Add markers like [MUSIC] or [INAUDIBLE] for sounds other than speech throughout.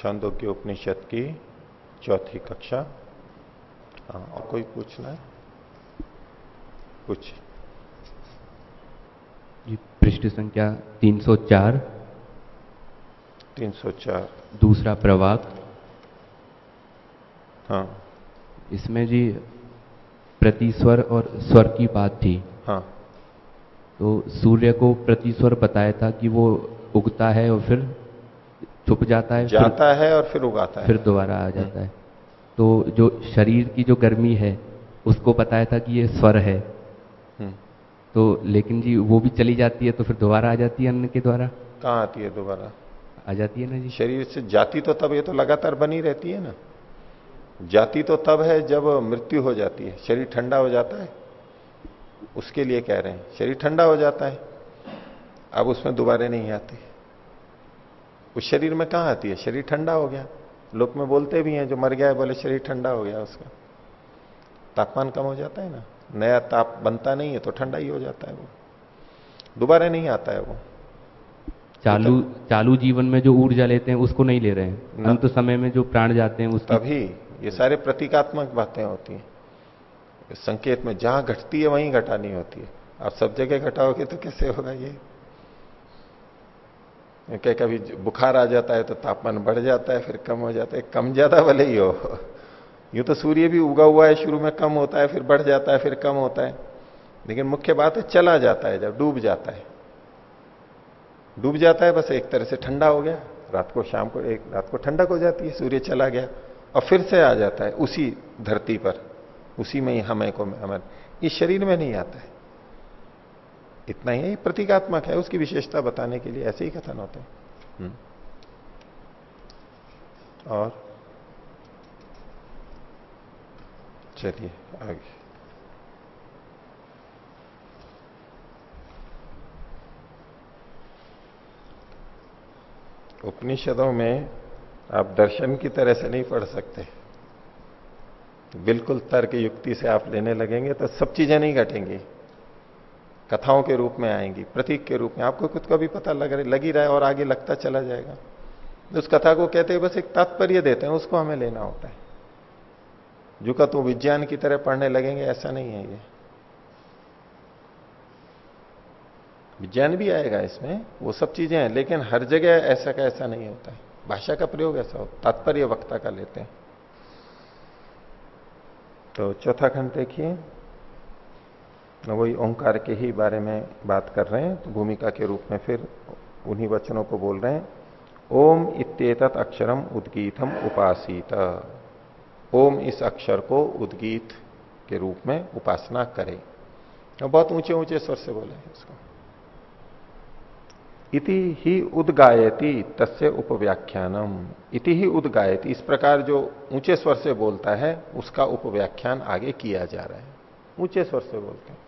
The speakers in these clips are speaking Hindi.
छंदोग्य उपनिषद की चौथी कक्षा। हाँ और कोई पूछना है? कुछ पृष्ठ संख्या 304 304 दूसरा प्रवाक। हाँ। इसमें जी प्रतिस्वर और स्वर की बात थी। हाँ। तो सूर्य को प्रतिस्वर बताया था कि वो उगता है और फिर छुप जाता है जाता है और फिर उगाता है। फिर दोबारा आ जाता है। तो जो शरीर की जो गर्मी है उसको बताया था कि ये स्वर है। हम्म। तो लेकिन जी वो भी चली जाती है तो फिर दोबारा आ जाती है अन्न के द्वारा? कहाँ आती है दोबारा? आ जाती है ना जी। शरीर से जाती तो तब ये तो लगातार बनी रहती है ना। जाती तो तब है जब मृत्यु हो जाती है शरीर ठंडा हो जाता है। उसके लिए कह रहे हैं शरीर ठंडा हो जाता है। अब उसमें दोबारा नहीं आती। उस शरीर में कहाँ आती है? शरीर ठंडा हो गया। लोग में बोलते भी हैं जो मर गया है बोले शरीर ठंडा हो गया उसका। तापमान कम हो जाता है ना? नया ताप बनता नहीं है तो ठंडा ही हो जाता है वो। दोबारा नहीं आता है वो। चालू चालू जीवन में जो ऊर्जा लेते हैं उसको नहीं ले रहे हैं। अंत समय में जो प्राण जाते हैं उसकी तभी ये सारे प्रतीकात्मक बातें होती हैं। संकेत में जहाँ घटती है वहीं घटानी होती है। आप सब जगह घटाओगे तो कैसे होगा ये? क्या कभी बुखार आ जाता है तो तापमान बढ़ जाता है, फिर कम हो जाता है। कम ज़्यादा भले ही हो। यूँ तो सूर्य भी उगा हुआ है, शुरू में कम होता है, फिर बढ़ जाता है, फिर कम होता है। लेकिन मुख्य बात है, चला जाता है, जब डूब जाता है। डूब जाता है, बस एक तरह से ठंडा हो गया। रात को, शाम को, एक रात को ठंडक हो जाती है, सूर्य चला गया और फिर से आ जाता है, उसी धरती पर, उसी में ही, हमें को, हमें। इस शरीर में नहीं आता है। इतना ही प्रतीकात्मक है उसकी विशेषता बताने के लिए ऐसे ही कथन होते हैं। हम्म। और चलिए आगे। उपनिषदों में आप दर्शन की तरह से नहीं पढ़ सकते। बिल्कुल तर्क युक्ति से आप लेने लगेंगे तो सब चीज़ें नहीं घटेंगी। कथाओं के रूप में आएँगी, प्रतीक के रूप में। आपको खुद का भी पता लग रहा, लगी रहा है और आगे लगता चला जाएगा। उस कथा को कहते हैं बस एक तात्पर्य देते हैं, उसको हमें लेना होता है। जो का तो विज्ञान की तरह पढ़ने लगेंगे, ऐसा नहीं है ये। विज्ञान भी आएगा इसमें, वो सब चीज़ें हैं, लेकिन हर जगह ऐसा का ऐसा नहीं होता है। भाषा का प्रयोग ऐसा हो, तात्पर्य वक्ता का लेते हैं। तो चौथा खंड देखिए। वही ओंकार के ही बारे में बात कर रहे हैं तो भूमिका के रूप में फिर उन्हीं वचनों को बोल रहे हैं, ओम इत्येतत अक्षरम उद्गीतम उपासित। ओम इस अक्षर को उद्गीत के रूप में उपासना करे। तो बहुत ऊँचे ऊँचे स्वर से बोले इसको। इति ही उदगायती तस्य उपव्याख्यानम। इति ही उदगायती। इस प्रकार जो ऊँचे स्वर से बोलता है, उसका उपव्याख्यान आगे किया जा रहा है। ऊँचे स्वर से बोलते हैं।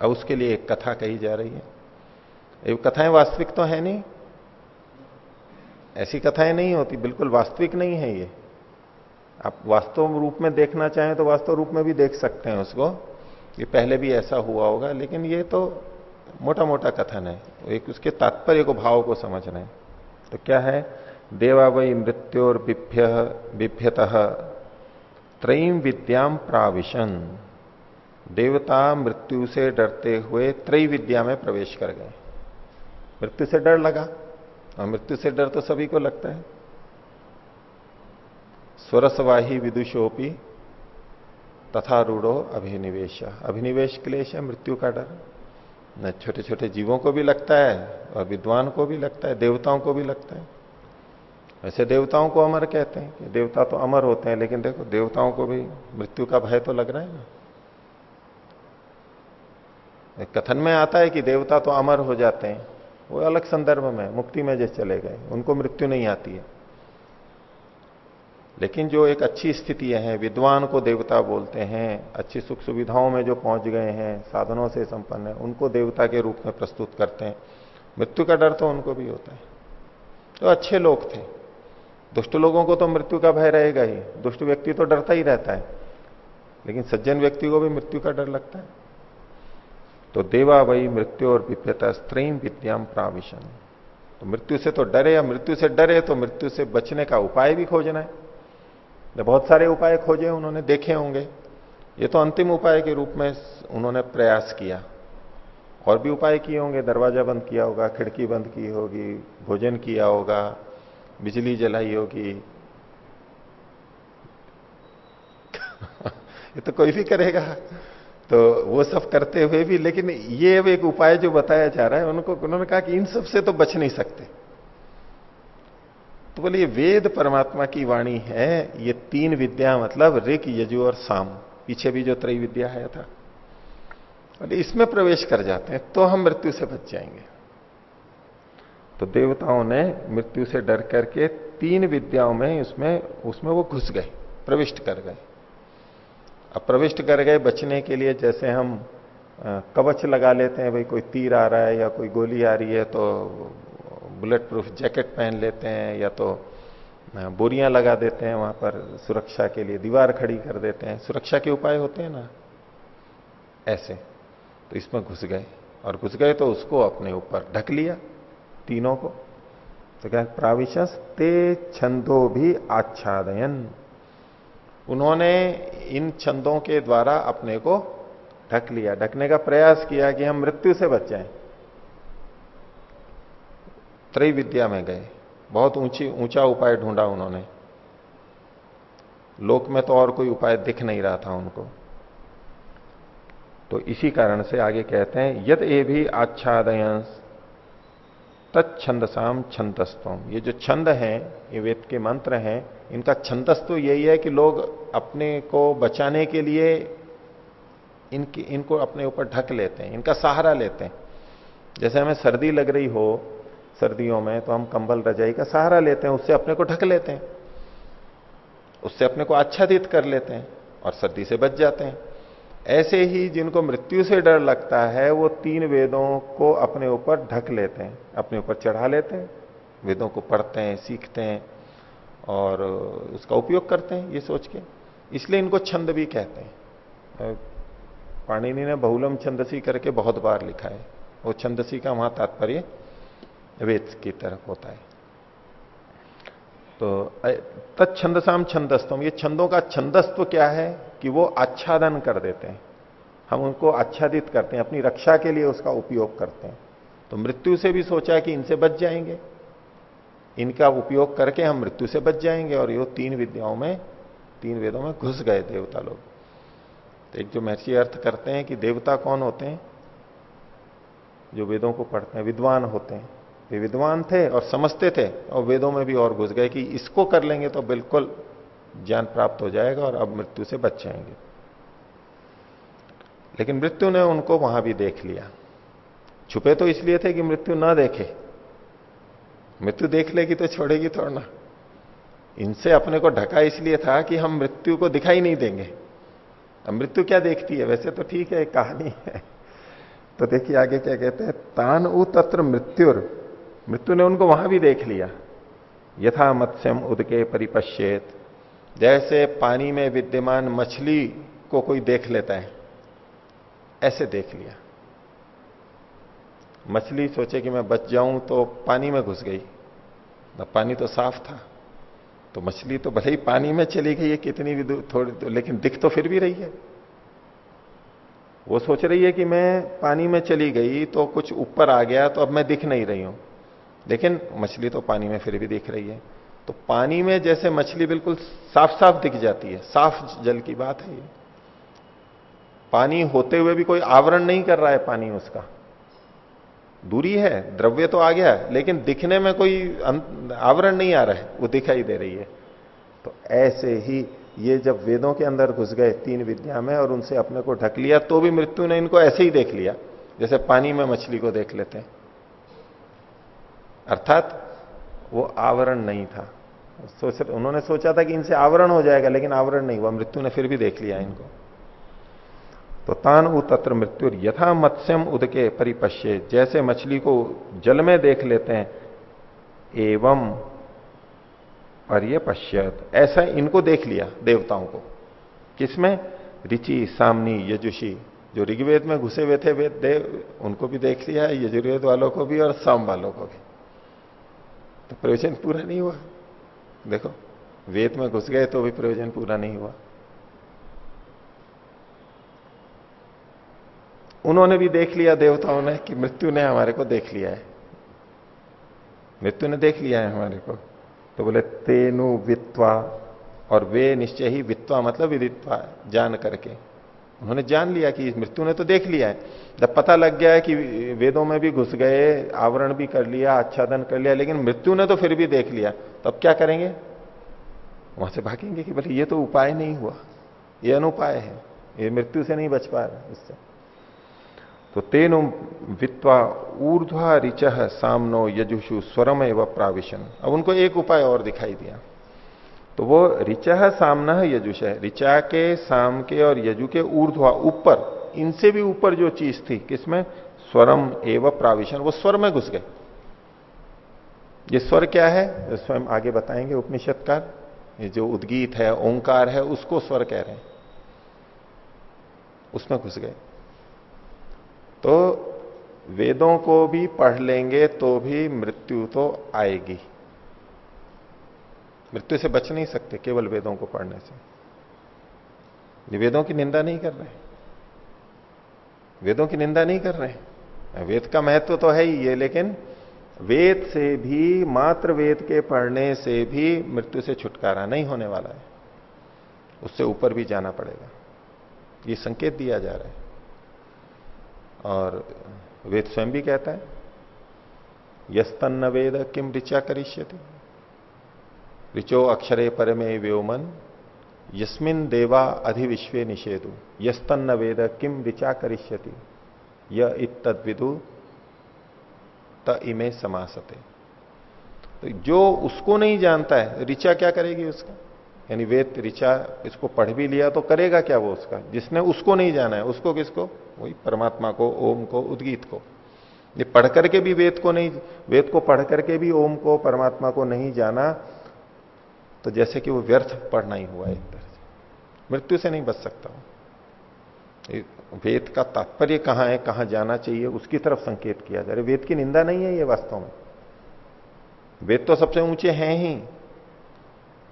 अब उसके लिए एक कथा कही जा रही है। ये कथाएँ वास्तविक तो है नहीं। ऐसी कथाएँ नहीं होती, बिल्कुल वास्तविक नहीं है ये। आप वास्तव रूप में देखना चाहें तो वास्तव रूप में भी देख सकते हैं उसको। ये पहले भी ऐसा हुआ होगा, लेकिन ये तो मोटा मोटा कथन है। एक उसके तात्पर्य को, भाव को समझना है। तो क्या है? देवा वही मृत्योर बिभ्य बिभ्यत त्रयीम विद्याम प्राविशन। देवता मृत्यु से डरते हुए त्रय विद्या में प्रवेश कर गए। मृत्यु से डर लगा। और मृत्यु से डर तो सभी को लगता है। स्वरसवाही विदुषोपी तथा रूढ़ो अभिनिवेश। अभिनिवेश क्लेश है, मृत्यु का डर। न छोटे छोटे जीवों को भी लगता है और विद्वान को भी लगता है, देवताओं को भी लगता है। वैसे देवताओं को अमर कहते हैं कि देवता तो अमर होते हैं, लेकिन देखो, देवताओं को भी मृत्यु का भय तो लग रहा है ना। कथन में आता है कि देवता तो अमर हो जाते हैं। वो अलग संदर्भ में, मुक्ति में जैसे चले गए। उनको मृत्यु नहीं आती है। लेकिन जो एक अच्छी स्थिति है, विद्वान को देवता बोलते हैं, अच्छी सुख सुविधाओं में जो पहुँच गए हैं, साधनों से संपन्न है, उनको देवता के रूप में प्रस्तुत करते हैं। मृत्यु का डर तो उनको भी होता है। तो अच्छे लोग थे। दुष्ट लोगों को तो मृत्यु का भय रहेगा ही। दुष्ट व्यक्ति तो डरता ही रहता है। लेकिन सज्जन व्यक्ति को भी मृत्यु का डर लगता है। तो देवा वही मृत्यु और विप्यता स्त्रीम विद्याम प्राविशन। तो मृत्यु से तो डरे या मृत्यु से डरे तो मृत्यु से बचने का उपाय भी खोजना है। बहुत सारे उपाय खोजे उन्होंने देखे होंगे। ये तो अंतिम उपाय के रूप में उन्होंने प्रयास किया। और भी उपाय किए होंगे, दरवाज़ा बंद किया होगा, खिड़की बंद की होगी, भोजन किया होगा, बिजली जलाई होगी। [LAUGHS] ये तो कोई भी करेगा। तो वो सब करते हुए भी, लेकिन ये एक उपाय जो बताया जा रहा है, उनको, उन्होंने कहा कि इन सबसे तो बच नहीं सकते। तो बोले वेद परमात्मा की वाणी है, ये तीन विद्या मतलब ऋक, यजु और साम। पीछे भी जो त्रय विद्या है था। बोले, इसमें प्रवेश कर जाते हैं तो हम मृत्यु से बच जाएँगे। तो देवताओं ने मृत्यु से डर करके तीन विद्याओं में, उसमें उसमें वो घुस गए, प्रविष्ट कर गए। अब प्रविष्ट कर गए बचने के लिए, जैसे हम कवच लगा लेते हैं, भाई कोई तीर आ रहा है या कोई गोली आ रही है तो बुलेट प्रूफ जैकेट पहन लेते हैं या तो बोरियाँ लगा देते हैं वहाँ पर सुरक्षा के लिए, दीवार खड़ी कर देते हैं। सुरक्षा के उपाय होते हैं ना? ऐसे। तो इसमें घुस गए। और घुस गए तो उसको अपने ऊपर ढक लिया तीनों को। तो क्या प्राविशस ते छंदो भी आच्छादयन। उन्होंने इन छंदों के द्वारा अपने को ढक लिया। ढकने का प्रयास किया कि हम मृत्यु से बच। जाएँ त्रय विद्या में गए। बहुत ऊँची, ऊँचा उपाय ढूंढा उन्होंने। लोक में तो और कोई उपाय दिख नहीं रहा था उनको। तो इसी कारण से आगे कहते हैं यद ए भी आच्छादयंस तत्छंदसाम छंदस्तम ये जो छंद है, ये वेद के मंत्र हैं, इनका छंदस तो यही है कि लोग अपने को बचाने के लिए इनकी, इनको अपने ऊपर ढक लेते हैं, इनका सहारा लेते हैं। जैसे हमें सर्दी लग रही हो, सर्दियों में तो हम कंबल रजाई का सहारा लेते हैं, उससे अपने को ढक लेते हैं। उससे अपने को आच्छादित कर लेते हैं और सर्दी से बच जाते हैं। ऐसे ही जिनको मृत्यु से डर लगता है, वो तीन वेदों को अपने ऊपर ढक लेते हैं, अपने ऊपर चढ़ा लेते हैं, वेदों को पढ़ते हैं, सीखते हैं और उसका उपयोग करते हैं ये सोच के। इसलिए इनको छंद भी कहते हैं। पाणिनि ने बहुलम छंदसी करके बहुत बार लिखा है। वो छंदसी का वहाँ तात्पर्य वेद की तरफ़ होता है। तो तत्छंदसाम छंदस्तम। ये छंदों का छंदस्व क्या है? कि वो आच्छादन कर देते हैं। हम उनको आच्छादित करते हैं, अपनी रक्षा के लिए उसका उपयोग करते हैं। तो मृत्यु से भी सोचा कि इनसे बच जाएँगे। इनका उपयोग करके हम मृत्यु से बच जाएँगे और ये तीन विद्याओं में, तीन वेदों में घुस गए देवता लोग। तो एक जो महर्षि अर्थ करते हैं कि देवता कौन होते हैं? जो वेदों को पढ़ते हैं, विद्वान होते हैं। वे विद्वान थे और समझते थे और वेदों में भी और घुस गए कि इसको कर लेंगे तो बिल्कुल ज्ञान प्राप्त हो जाएगा और अब मृत्यु से बच जाएँगे। लेकिन मृत्यु ने उनको वहाँ भी देख लिया। छुपे तो इसलिए थे कि मृत्यु ना देखे। मृत्यु देख लेगी तो छोड़ेगी थोड़ा ना। इनसे अपने को ढका इसलिए था कि हम मृत्यु को दिखाई नहीं देंगे। अब मृत्यु क्या देखती है? वैसे तो ठीक है कहानी है। तो देखिए आगे क्या कहते हैं, तान उ तत्र मृत्युर। मृत्यु ने उनको वहाँ भी देख लिया। यथा मत्स्यम उदके परिपश्चेत जैसे पानी में विद्यमान मछली को कोई देख लेता है ऐसे देख लिया। मछली सोचे कि मैं बच जाऊँ तो पानी में घुस गई। पानी तो साफ़ था। तो मछली तो भले ही पानी में चली गई है कितनी भी थोड़ी तो, लेकिन दिख तो फिर भी रही है। वो सोच रही है कि मैं पानी में चली गई तो कुछ ऊपर आ गया तो अब मैं दिख नहीं रही हूँ। लेकिन मछली तो पानी में फिर भी दिख रही है। तो पानी में जैसे मछली बिल्कुल साफ़ साफ़ दिख जाती है, साफ़ जल की बात है ये। पानी होते हुए भी कोई आवरण नहीं कर रहा है पानी उसका। दूरी है, द्रव्य तो आ गया लेकिन दिखने में कोई आवरण नहीं आ रहा है, वो दिखाई दे रही है। तो ऐसे ही ये जब वेदों के अंदर घुस गए, तीन विद्या में, और उनसे अपने को ढक लिया तो भी मृत्यु ने इनको ऐसे ही देख लिया, जैसे पानी में मछली को देख लेते हैं। अर्थात वो आवरण नहीं था। सोच उन्होंने सोचा था कि इनसे आवरण हो जाएगा, लेकिन आवरण नहीं हुआ। मृत्यु ने फिर भी देख लिया इनको। तो तान उ तत्र मृत्यु यथा मत्स्यम उदके परिपश्य। जैसे मछली को जल में देख लेते हैं, एवं और ये ऐसा इनको देख लिया देवताओं को। किसमें? ऋचि, सामनी, यजुषी। जो ऋग्वेद में घुसे हुए थे वेद देव उनको भी देख लिया, यजुर्वेद वालों को भी और साम वालों को भी। तो प्रयोजन पूरा नहीं हुआ। देखो, वेद में घुस गए तो भी प्रयोजन पूरा नहीं हुआ। उन्होंने भी देख लिया, देवताओं ने, कि मृत्यु ने हमारे को देख लिया है। मृत्यु ने देख लिया है हमारे को। तो बोले, तेनु वित्वा, और वे निश्चय ही वित्वा मतलब विदित्वा, जान करके। उन्होंने जान लिया कि मृत्यु ने तो देख लिया है। जब पता लग गया है कि वेदों में भी घुस गए, आवरण भी कर लिया, आच्छादन कर लिया, लेकिन मृत्यु ने तो फिर भी देख लिया। तो अब क्या करेंगे? वहाँ से भागेंगे कि बोले ये तो उपाय नहीं हुआ। ये अनुपाय है। ये मृत्यु से नहीं बच पा रहा इससे। तो तेन वित्वा ऊर्ध्वा रिच सामनो यजुषु स्वरम एवं प्राविशन। अब उनको एक उपाय और दिखाई दिया। तो वो ऋचा सामना है यजुष है। ऋचा के, साम के और यजु के ऊर्ध्वा ऊपर, इनसे भी ऊपर जो चीज़ थी, किसमें? स्वरम एवं प्राविशन। वो स्वर में घुस गए। ये स्वर क्या है? स्वयं आगे बताएँगे उपनिषदकार। ये जो उद्गीत है, ओंकार है, उसको स्वर कह रहे हैं। उसमें घुस गए। तो वेदों को भी पढ़ लेंगे तो भी मृत्यु तो आएगी। मृत्यु से बच नहीं सकते केवल वेदों को पढ़ने से। वेदों की निंदा नहीं कर रहे। वेदों की निंदा नहीं कर रहे। वेद का महत्व तो है ही ये, लेकिन वेद से भी, मात्र वेद के पढ़ने से भी मृत्यु से छुटकारा नहीं होने वाला है। उससे ऊपर भी जाना पड़ेगा। ये संकेत दिया जा रहा है। और वेद स्वयं भी कहता है, यस्तन्न वेद किम ऋचा करिष्यति। ऋचो अक्षरे परमे व्योमन, यस्मिन देवा अधिविश्वे निषेधु यस्तन्न वेद किम ऋचा करिष्यति य इतविदु त इमे समासते। तो जो उसको नहीं जानता है, ऋचा क्या करेगी उसका? यानी वेद ऋचा इसको पढ़ भी लिया तो करेगा क्या वो उसका? जिसने उसको नहीं जाना है, उसको किसको? वही परमात्मा को, ओम को, उद्गीत को। ये पढ़ करके भी वेद को नहीं, वेद को पढ़ करके भी ओम को, परमात्मा को नहीं जाना तो जैसे कि वो व्यर्थ पढ़ना ही हुआ एक तरह से। मृत्यु से नहीं बच सकता हूँ वेद का तात्पर्य कहाँ है, कहाँ जाना चाहिए, उसकी तरफ़ संकेत किया जा रहा है। वेद की निंदा नहीं है ये वास्तव में। वेद तो सबसे ऊँचे हैं ही,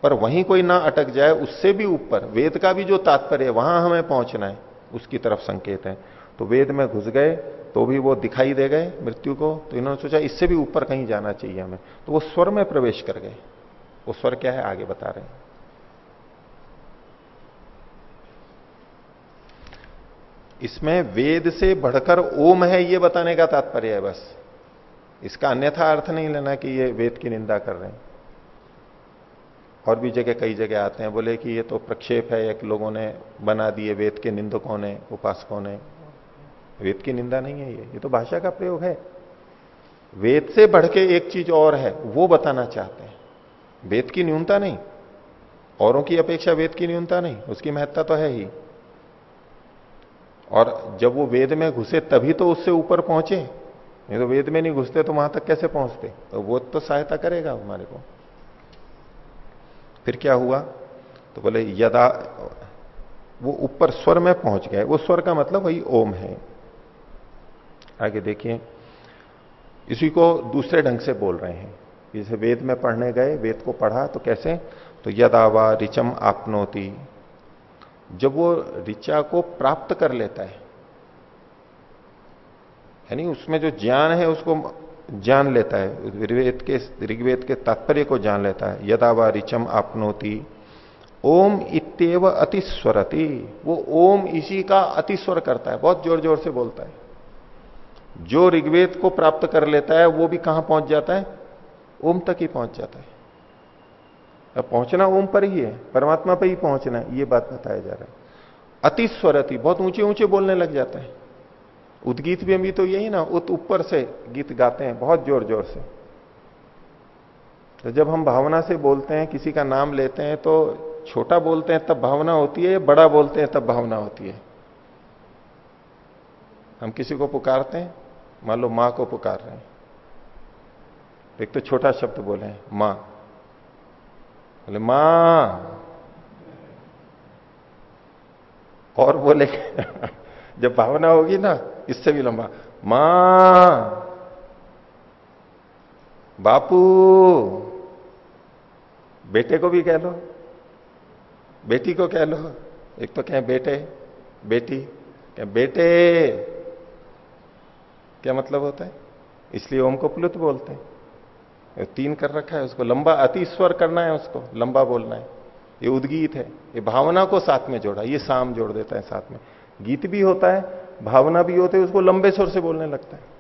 पर वहीं कोई ना अटक जाए, उससे भी ऊपर। वेद का भी जो तात्पर्य वहाँ हमें पहुँचना है, उसकी तरफ़ संकेत है। तो वेद में घुस गए तो भी वो दिखाई दे गए मृत्यु को तो इन्होंने सोचा इससे भी ऊपर कहीं जाना चाहिए हमें। तो वो स्वर में प्रवेश कर गए। वो स्वर क्या है? आगे बता रहे हैं। इसमें वेद से बढ़कर ओम है, ये बताने का तात्पर्य है बस। इसका अन्यथा अर्थ नहीं लेना कि ये वेद की निंदा कर रहे हैं। और भी जगह कई जगह आते हैं, बोले कि ये तो प्रक्षेप है, एक लोगों ने बना दिए वेद के निंदकों ने, उपासकों ने। वेद की निंदा नहीं है ये ये तो भाषा का प्रयोग है। वेद से बढ़ के एक चीज़ और है, वो बताना चाहते हैं। वेद की न्यूनता नहीं। औरों की अपेक्षा वेद की न्यूनता नहीं, उसकी महत्ता तो है ही। और जब वो वेद में घुसे तभी तो उससे ऊपर पहुँचे। नहीं तो वेद में नहीं घुसते तो वहाँ तक कैसे पहुँचते? तो वो तो सहायता करेगा हमारे को। फिर क्या हुआ? तो बोले, यदा वो ऊपर स्वर में पहुँच गए। वो स्वर का मतलब वही ओम है। आगे देखिए, इसी को दूसरे ढंग से बोल रहे हैं। जैसे वेद में पढ़ने गए, वेद को पढ़ा तो कैसे? तो यदावा रिचम आपनोती। जब वो ऋचा को प्राप्त कर लेता है, यानी उसमें जो ज्ञान है, उसको जान लेता है, ऋग्वेद के ऋग्वेद के तात्पर्य को जान लेता है। यदा व ऋचम आपनोति। ओम इतव अतिस्वरति। वो ओम इसी का अतिस्वर करता है, बहुत ज़ोर ज़ोर से बोलता है। जो ऋग्वेद को प्राप्त कर लेता है, वो भी कहाँ पहुँच जाता है? ओम तक ही पहुँच जाता है। अब पहुँचना ओम पर ही है, परमात्मा पर ही पहुँचना ये बात बताया जा रहा है। अति स्वरति, बहुत ऊँचे ऊँचे बोलने लग जाता है। उदगीत भी भी तो यही ना, उत ऊपर से गीत गाते हैं, बहुत ज़ोर ज़ोर से। तो जब हम भावना से बोलते हैं, किसी का नाम लेते हैं तो छोटा बोलते हैं, तब भावना होती है, बड़ा बोलते हैं, तब भावना होती है। हम किसी को पुकारते हैं, मान लो माँ को पुकार रहे हैं। एक तो छोटा शब्द बोले माँ। बोले, माँ। और बोले [LAUGHS] जब भावना होगी ना, इससे भी लंबा, माँ। बापू। बेटे को भी कह लो। बेटी को कह लो। एक तो कहें, बेटे। बेटी। क्या बेटे। क्या मतलब होता है? इसलिए ओम को प्लुत बोलते हैं। तीन कर रखा है उसको। लंबा अति स्वर करना है उसको, लंबा बोलना है। ये उद्गीत है। ये भावना को साथ में जोड़ा, ये साम जोड़ देता है साथ में। गीत भी होता है, भावना भी होती है, उसको लंबे स्वर से बोलने लगता है।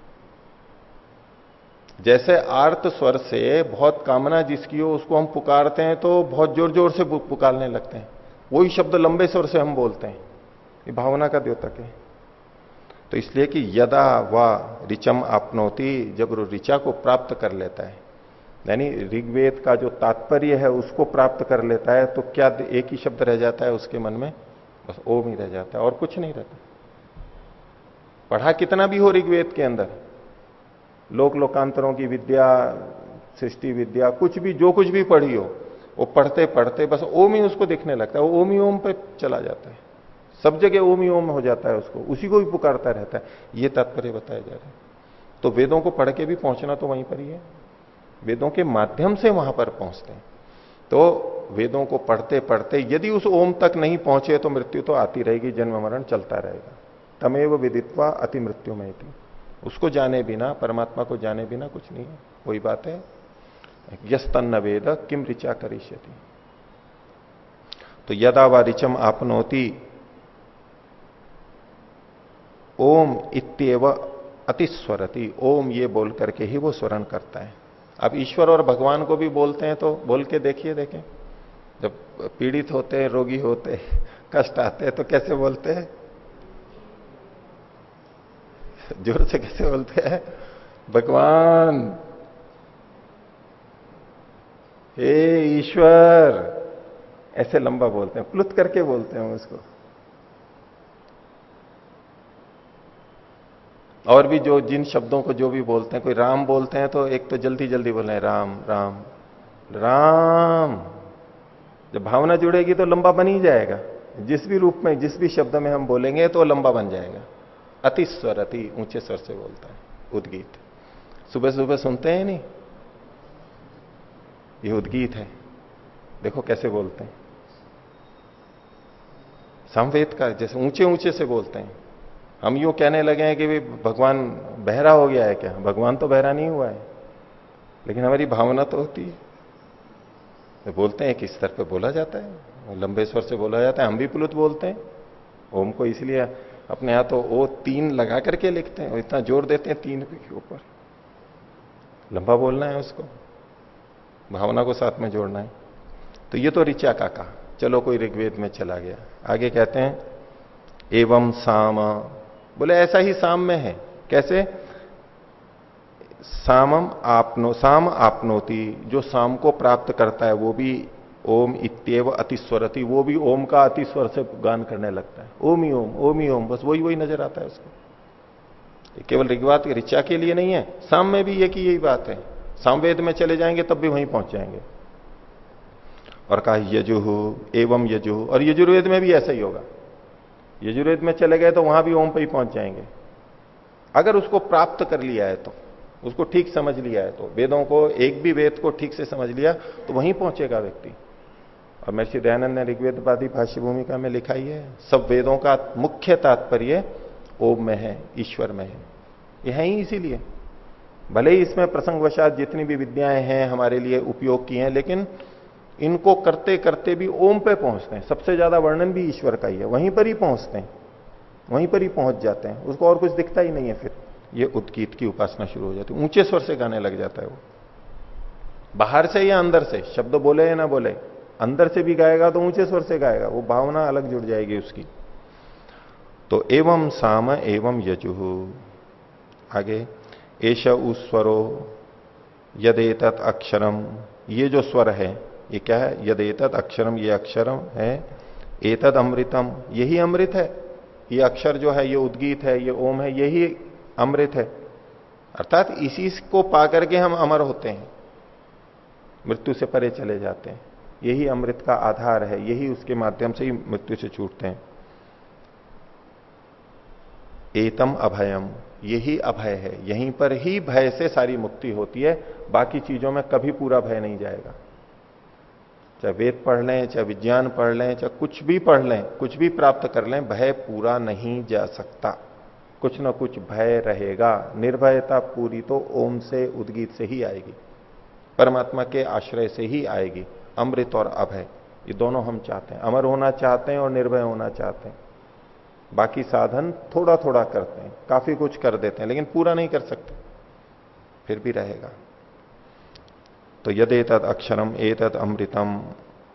जैसे आर्त स्वर से बहुत कामना जिसकी हो, उसको हम पुकारते हैं तो बहुत ज़ोर ज़ोर से पुकारने लगते हैं। वही शब्द लंबे स्वर से हम बोलते हैं। ये भावना का द्योतक है। तो इसलिए कि यदा व रिचम आपनोती, जब ऋचा को प्राप्त कर लेता है यानी ऋग्वेद का जो तात्पर्य है, उसको प्राप्त कर लेता है तो क्या एक ही शब्द रह जाता है उसके मन में? बस ओम ही रह जाता है और कुछ नहीं रहता। पढ़ा कितना भी हो ऋग्वेद के अंदर। लोक लोकांतरों की विद्या, सृष्टि विद्या, कुछ भी, जो कुछ भी पढ़ी हो, वो पढ़ते पढ़ते बस ओम ही उसको दिखने लगता है। वो ओम ही ओम पे चला जाता है। सब जगह ओम ही ओम हो जाता है उसको। उसी को भी पुकारता रहता है। ये तात्पर्य बताया जा रहा है। तो वेदों को पढ़ के भी पहुँचना तो वहीं पर ही है। वेदों के माध्यम से वहाँ पर पहुँचते हैं। तो वेदों को पढ़ते पढ़ते, यदि उस ओम तक नहीं पहुँचे तो मृत्यु तो आती रहेगी, जन्म मरण चलता रहेगा। तमेव विदित्वा अति मृत्यु में थी उसको जाने बिना, परमात्मा को जाने बिना कुछ नहीं है। वही बात है। यस्तन्न वेद किम ऋचा करिष्यति। तो यदा व ऋचम आपनोति, ओम इत्यव अतिस्वरति। ओम ये बोल करके ही वो स्वरण करता है। अब ईश्वर और भगवान को भी बोलते हैं तो बोल के देखिए, देखें। जब पीड़ित होते हैं, रोगी होते हैं, कष्ट आते हैं तो कैसे बोलते हैं? ज़ोर से कैसे बोलते हैं? भगवान, हे ईश्वर, ऐसे लंबा बोलते हैं, प्लुत करके बोलते हैं उसको। और भी जो जिन शब्दों को जो भी बोलते हैं, कोई राम बोलते हैं तो एक तो जल्दी जल्दी बोल राम राम राम। जब भावना जुड़ेगी तो लंबा बन ही जाएगा। जिस भी रूप में, जिस भी शब्द में हम बोलेंगे तो लंबा बन जाएगा। अति स्वर, अति ऊँचे स्वर से बोलता है उद्गीत। सुबह सुबह सुनते हैं नहीं? ये उद्गीत है। देखो कैसे बोलते हैं। संवेद का, जैसे ऊँचे ऊँचे से बोलते हैं। हम यूँ कहने लगे हैं कि भगवान बहरा हो गया है क्या? भगवान तो बहरा नहीं हुआ है। लेकिन हमारी भावना तो होती है। तो बोलते हैं किस स्तर पे बोला जाता है। लंबे स्वर से बोला जाता है। हम भी पुलुत बोलते हैं। ओम को इसलिए अपने यहाँ तो ओ तीन लगा करके लिखते हैं। और इतना ज़ोर देते हैं तीन के ऊपर। लंबा बोलना है उसको। भावना को साथ में जोड़ना है। तो ये तो ऋचा का कहा चलो कोई ऋग्वेद में चला गया। आगे कहते हैं, एवं साम बोले, ऐसा ही साम में है। कैसे? सामम आपनो, साम आपनोती, जो साम को प्राप्त करता है, वो भी ओम इत्यव अतिस्वरती, वो भी ओम का अतिस्वर से गान करने लगता है। ओम ही ओम ओम ही ओम, बस वही वही नज़र आता है उसको। केवल ऋग्वाद की ऋचा के लिए नहीं है। साम में भी ये की यही बात है। सामवेद में चले जाएँगे, तब भी वहीं पहुँच जाएँगे। और कहा यजुहु एवं यजुहु और यजुर्वेद में भी ऐसा ही होगा। यजुर्वेद में चले गए तो वहाँ भी ओम पर ही पहुँच जाएँगे। अगर उसको प्राप्त कर लिया है तो उसको ठीक समझ लिया है तो वेदों को एक भी वेद को ठीक से समझ लिया तो वहीं पहुंचेगा व्यक्ति। और महर्षि दयानंद ने ऋग्वेदवादी भाष्य भूमिका में लिखा ही है, सब वेदों का मुख्य तात्पर्य ओम में है, ईश्वर में है। यह है ही इसीलिए। भले ही इसमें प्रसंगवशात जितनी भी विद्याएँ हैं हमारे लिए उपयोग की हैं, लेकिन इनको करते करते भी ओम पे पहुँचते हैं। सबसे ज़्यादा वर्णन भी ईश्वर का ही है। वहीं पर ही पहुँचते हैं। वहीं पर ही पहुँच जाते हैं। उसको और कुछ दिखता ही नहीं है फिर। ये उत्कीत की उपासना शुरू हो जाती है। ऊँचे स्वर से गाने लग जाता है वो। बाहर से या अंदर से? शब्द बोले या ना बोले? अंदर से भी गाएगा तो ऊँचे स्वर से गाएगा। वो भावना अलग जुड़ जाएगी उसकी। तो एवं साम एवं यजुहु आगे एश स्वरो यदेतत अक्षरम। ये जो स्वर है ये क्या है? यद एतद अक्षरम ये अक्षरम है। एतद अमृतम। यही अमृत है। ये अक्षर जो है, ये उद्गीत है, ये ओम है, यही अमृत है। अर्थात इसी को पाकर के हम अमर होते हैं। मृत्यु से परे चले जाते हैं। यही अमृत का आधार है। यही उसके माध्यम से ही मृत्यु से छूटते हैं। एतम अभयम। यही अभय है। यहीं पर ही भय से सारी मुक्ति होती है। बाकी चीज़ों में कभी पूरा भय नहीं जाएगा। चाहे वेद पढ़ लें, चाहे विज्ञान पढ़ लें, चाहे कुछ भी पढ़ लें, कुछ भी प्राप्त कर लें, भय पूरा नहीं जा सकता। कुछ ना कुछ भय रहेगा। निर्भयता पूरी तो ओम से, उद्गीत से ही आएगी। परमात्मा के आश्रय से ही आएगी। अमृत और अभय, ये दोनों हम चाहते हैं। अमर होना चाहते हैं और निर्भय होना चाहते हैं। बाकी साधन थोड़ा थोड़ा करते हैं। काफ़ी कुछ कर देते हैं, लेकिन पूरा नहीं कर सकते। फिर भी रहेगा। तो यद एतद अक्षरम, एतद अमृतम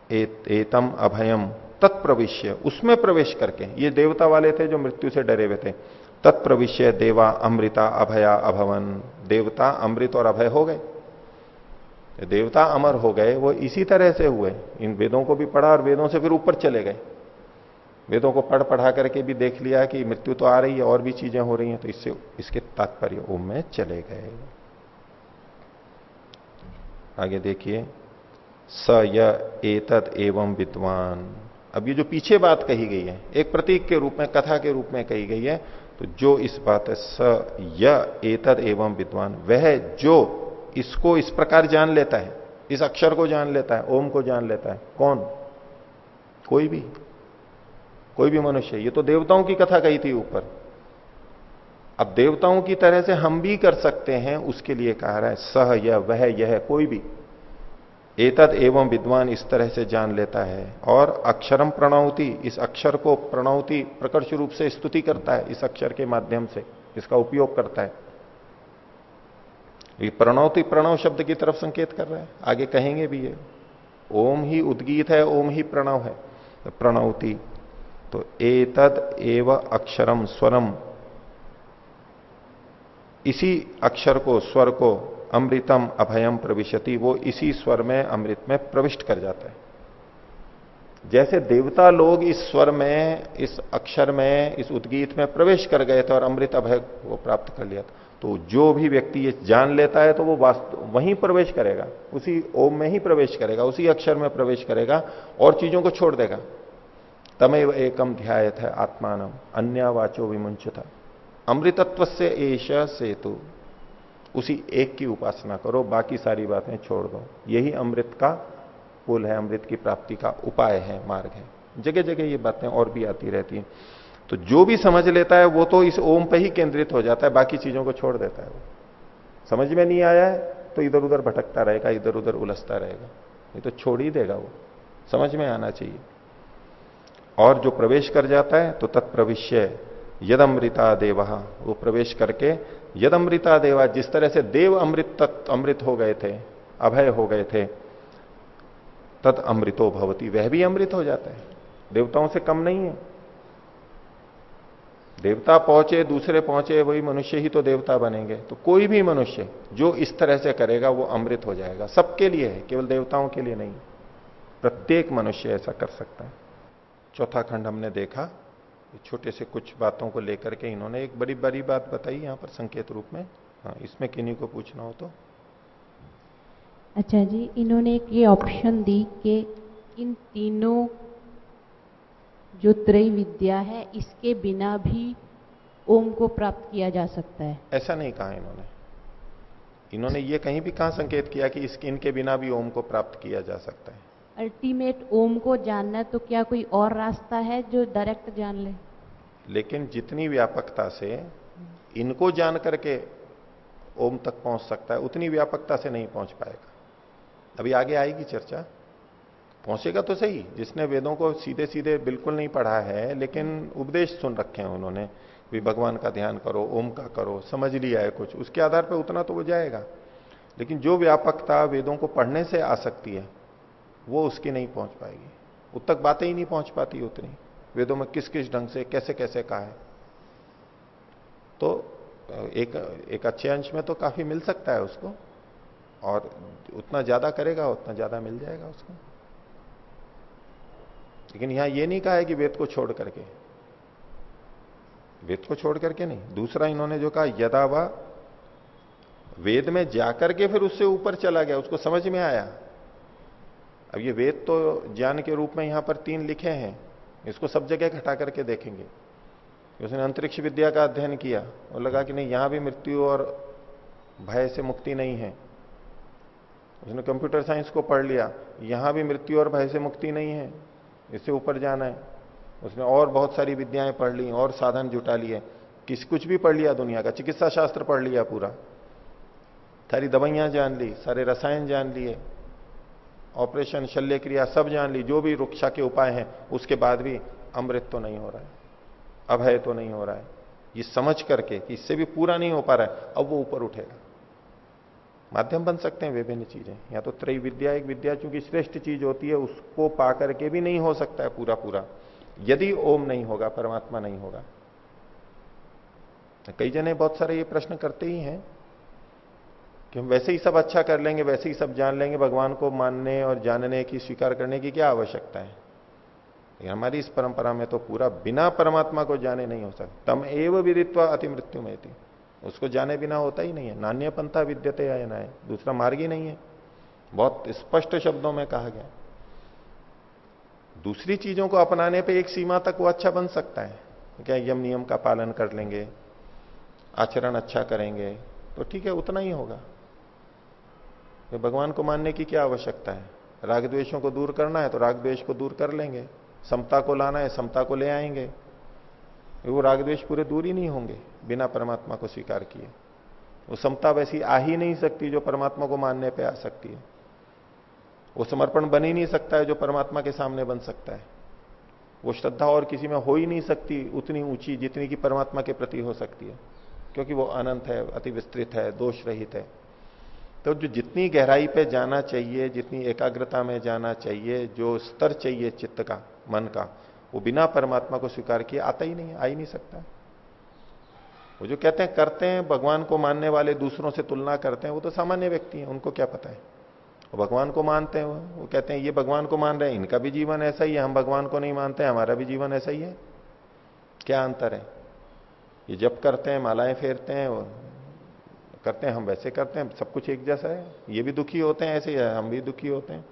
एतम अभयम तत्प्रविश्य उसमें प्रवेश करके, ये देवता वाले थे जो मृत्यु से डरे हुए थे तत्प्रविश्य देवा अमृता अभया अभवन। देवता अमृत और अभय हो गए। देवता अमर हो गए, वो इसी तरह से हुए। इन वेदों को भी पढ़ा और वेदों से फिर ऊपर चले गए। वेदों को पढ़, पढ़ा करके भी देख लिया कि मृत्यु तो आ रही है, और भी चीज़ें हो रही हैं तो इससे, इसके तात्पर्य ओम में चले गए। आगे देखिए। स, य, एतद एवं विद्वान। अब ये जो पीछे बात कही गई है, एक प्रतीक के रूप में, कथा के रूप में कही गई है तो जो इस बात है, स, य, एतद एवं विद्वान, वह जो इसको इस प्रकार जान लेता है, इस अक्षर को जान लेता है, ओम को जान लेता है, कौन? कोई भी कोई भी मनुष्य। ये तो देवताओं की कथा कही थी ऊपर। अब देवताओं की तरह से हम भी कर सकते हैं, उसके लिए कहा रहा है, सह यह, वह यह, कोई भी। एतद एवं विद्वान इस तरह से जान लेता है। और अक्षरम प्रणौति, इस अक्षर को प्रणौति प्रकर्ष रूप से स्तुति करता है, इस अक्षर के माध्यम से, इसका उपयोग करता है। ये प्रणौति प्रणव शब्द की तरफ़ संकेत कर रहा है, आगे कहेंगे भी ये। ओम ही उद्गीत है, ओम ही प्रणव है, प्रणौति। तो एतद एव अक्षरम स्वरम। इसी अक्षर को, स्वर को अमृतम अभयम प्रविशति, वो इसी स्वर में, अमृत में प्रविष्ट कर जाता है। जैसे देवता लोग इस स्वर में, इस अक्षर में, इस उद्गीत में प्रवेश कर गए थे और अमृत अभय को प्राप्त कर लिया था तो जो भी व्यक्ति ये जान लेता है तो वो वास्तव, वहीं प्रवेश करेगा, उसी ओम में ही प्रवेश करेगा, उसी अक्षर में प्रवेश करेगा और चीज़ों को छोड़ देगा। तमेव एकम ध्याय है आत्मान अन्य वाचो विमुंचता अमृतत्व से एश सेतु। उसी एक की उपासना करो, बाकी सारी बातें छोड़ दो। यही अमृत का पुल है, अमृत की प्राप्ति का उपाय है, मार्ग है। जगह जगह ये बातें और भी आती रहती हैं। तो जो भी समझ लेता है, वो तो इस ओम पर ही केंद्रित हो जाता है, बाकी चीज़ों को छोड़ देता है वो। समझ में नहीं आया है तो इधर उधर भटकता रहेगा इधर उधर उलझता रहेगा। ये तो छोड़ ही देगा वो। समझ में आना चाहिए। और जो प्रवेश कर जाता है तो तत्प्रविश्य यदमृता देवा। वो प्रवेश करके यदमृता देवा, जिस तरह से देव अमृत अमृत हो गए थे, अभय हो गए थे, तत् अमृतो भवती। वह भी अमृत हो जाता है। देवताओं से कम नहीं है। देवता पहुँचे, दूसरे पहुँचे, वही मनुष्य ही तो देवता बनेंगे। तो कोई भी मनुष्य जो इस तरह से करेगा, वो अमृत हो जाएगा। सबके लिए है, केवल देवताओं के लिए नहीं। प्रत्येक मनुष्य ऐसा कर सकता है। चौथा खंड हमने देखा छोटे से कुछ बातों को लेकर के इन्होंने एक बड़ी बड़ी बात बताई यहाँ पर संकेत रूप में। हाँ इसमें किन्हीं को पूछना हो तो। अच्छा जी इन्होंने एक ये ऑप्शन दी कि इन तीनों जो त्रय विद्या है इसके बिना भी ओम को प्राप्त किया जा सकता है। ऐसा नहीं कहा इन्होंने। इन्होंने ये कहीं भी कहा संकेत किया कि इसके इनके बिना भी ओम को प्राप्त किया जा सकता है। अल्टीमेट ओम को जानना तो क्या कोई और रास्ता है जो डायरेक्ट जान ले? लेकिन जितनी व्यापकता से इनको जान करके ओम तक पहुँच सकता है, उतनी व्यापकता से नहीं पहुँच पाएगा। अभी आगे आएगी चर्चा। पहुंचेगा तो सही, जिसने वेदों को सीधे सीधे बिल्कुल नहीं पढ़ा है, लेकिन उपदेश सुन रखे हैं उन्होंने, भी भगवान का ध्यान करो, ओम का करो, समझ लिया है कुछ, उसके आधार पर उतना तो वो जाएगा। लेकिन जो व्यापकता वेदों को पढ़ने से आ सकती है वो उसकी नहीं पहुँच पाएगी। उत तक बातें ही नहीं पहुँच पाती उतनी। वेदों में किस किस ढंग से, कैसे कैसे कहा है। तो एक एक अच्छे अंश में तो काफ़ी मिल सकता है उसको। और उतना ज़्यादा करेगा, उतना ज़्यादा मिल जाएगा उसको। लेकिन यहाँ यह नहीं कहा है कि वेद को छोड़ करके। वेद को छोड़ करके नहीं। दूसरा इन्होंने जो कहा, यदा वेद में जाकर के फिर उससे ऊपर चला गया, उसको समझ में आया। अब ये वेद तो ज्ञान के रूप में यहाँ पर तीन लिखे हैं। इसको सब जगह घटा करके देखेंगे। उसने अंतरिक्ष विद्या का अध्ययन किया वो लगा कि नहीं, यहाँ भी मृत्यु और भय से मुक्ति नहीं है। उसने कंप्यूटर साइंस को पढ़ लिया, यहाँ भी मृत्यु और भय से मुक्ति नहीं है। इससे ऊपर जाना है। उसने और बहुत सारी विद्याएँ पढ़ ली, और साधन जुटा लिए। किस कुछ भी पढ़ लिया दुनिया का, चिकित्सा शास्त्र पढ़ लिया पूरा। सारी दवाइयाँ जान ली, सारे रसायन जान लिए। ऑपरेशन शल्य क्रिया सब जान ली, जो भी रुक्षा के उपाय हैं, उसके बाद भी अमृत तो नहीं हो रहा है, अभय तो नहीं हो रहा है। ये समझ करके कि इससे भी पूरा नहीं हो पा रहा है, अब वो ऊपर उठेगा। माध्यम बन सकते हैं विभिन्न चीज़ें, या तो त्रय विद्या एक विद्या चूँकि श्रेष्ठ चीज़ होती है, उसको पा करके भी नहीं हो सकता है पूरा पूरा यदि ओम नहीं होगा, परमात्मा नहीं होगा। कई जने बहुत सारे ये प्रश्न करते ही हैं कि हम वैसे ही सब अच्छा कर लेंगे, वैसे ही सब जान लेंगे, भगवान को मानने और जानने की, स्वीकार करने की क्या आवश्यकता है? हमारी इस परंपरा में तो पूरा बिना परमात्मा को जाने नहीं हो सकता। तम एव विदित्वा अति मृत्यु में थी उसको जाने बिना होता ही नहीं है। नान्य पंथा विद्यते या ना दूसरा मार्ग ही नहीं है। बहुत स्पष्ट शब्दों में कहा गया। दूसरी चीज़ों को अपनाने पे एक सीमा तक वो अच्छा बन सकता है। क्या यम नियम का पालन कर लेंगे, आचरण अच्छा करेंगे तो ठीक है, उतना ही होगा। तो भगवान को मानने की क्या आवश्यकता है? राग द्वेषों को दूर करना है तो राग द्वेष को दूर कर लेंगे। समता को लाना है, समता को ले आएँगे। वो राग द्वेष पूरे दूर ही नहीं होंगे बिना परमात्मा को स्वीकार किए। वो समता वैसी आ ही नहीं सकती जो परमात्मा को मानने पे आ सकती है। वो समर्पण बन ही नहीं सकता है जो परमात्मा के सामने बन सकता है। वो श्रद्धा और किसी में हो ही नहीं सकती उतनी ऊँची जितनी की परमात्मा के प्रति हो सकती है, क्योंकि वो अनंत है, अति विस्तृत है दोष रहित है। तो जो जितनी गहराई पे जाना चाहिए, जितनी एकाग्रता में जाना चाहिए, जो स्तर चाहिए चित्त का, मन का, वो बिना परमात्मा को स्वीकार किए आता ही नहीं, आ ही नहीं सकता। वो जो कहते हैं, करते हैं, भगवान को मानने वाले दूसरों से तुलना करते हैं, वो तो सामान्य व्यक्ति हैं, उनको क्या पता है? वो भगवान को मानते हैं, वो कहते हैं, ये भगवान को मान रहे हैं, इनका भी जीवन ऐसा ही है, हम भगवान को नहीं मानते, हमारा भी जीवन ऐसा ही है। क्या अंतर है? ये जब करते हैं, मालाएँ फेरते हैं करते हैं, हम वैसे करते हैं, सब कुछ एक जैसा है। ये भी दुखी होते हैं ऐसे हम भी दुखी होते हैं।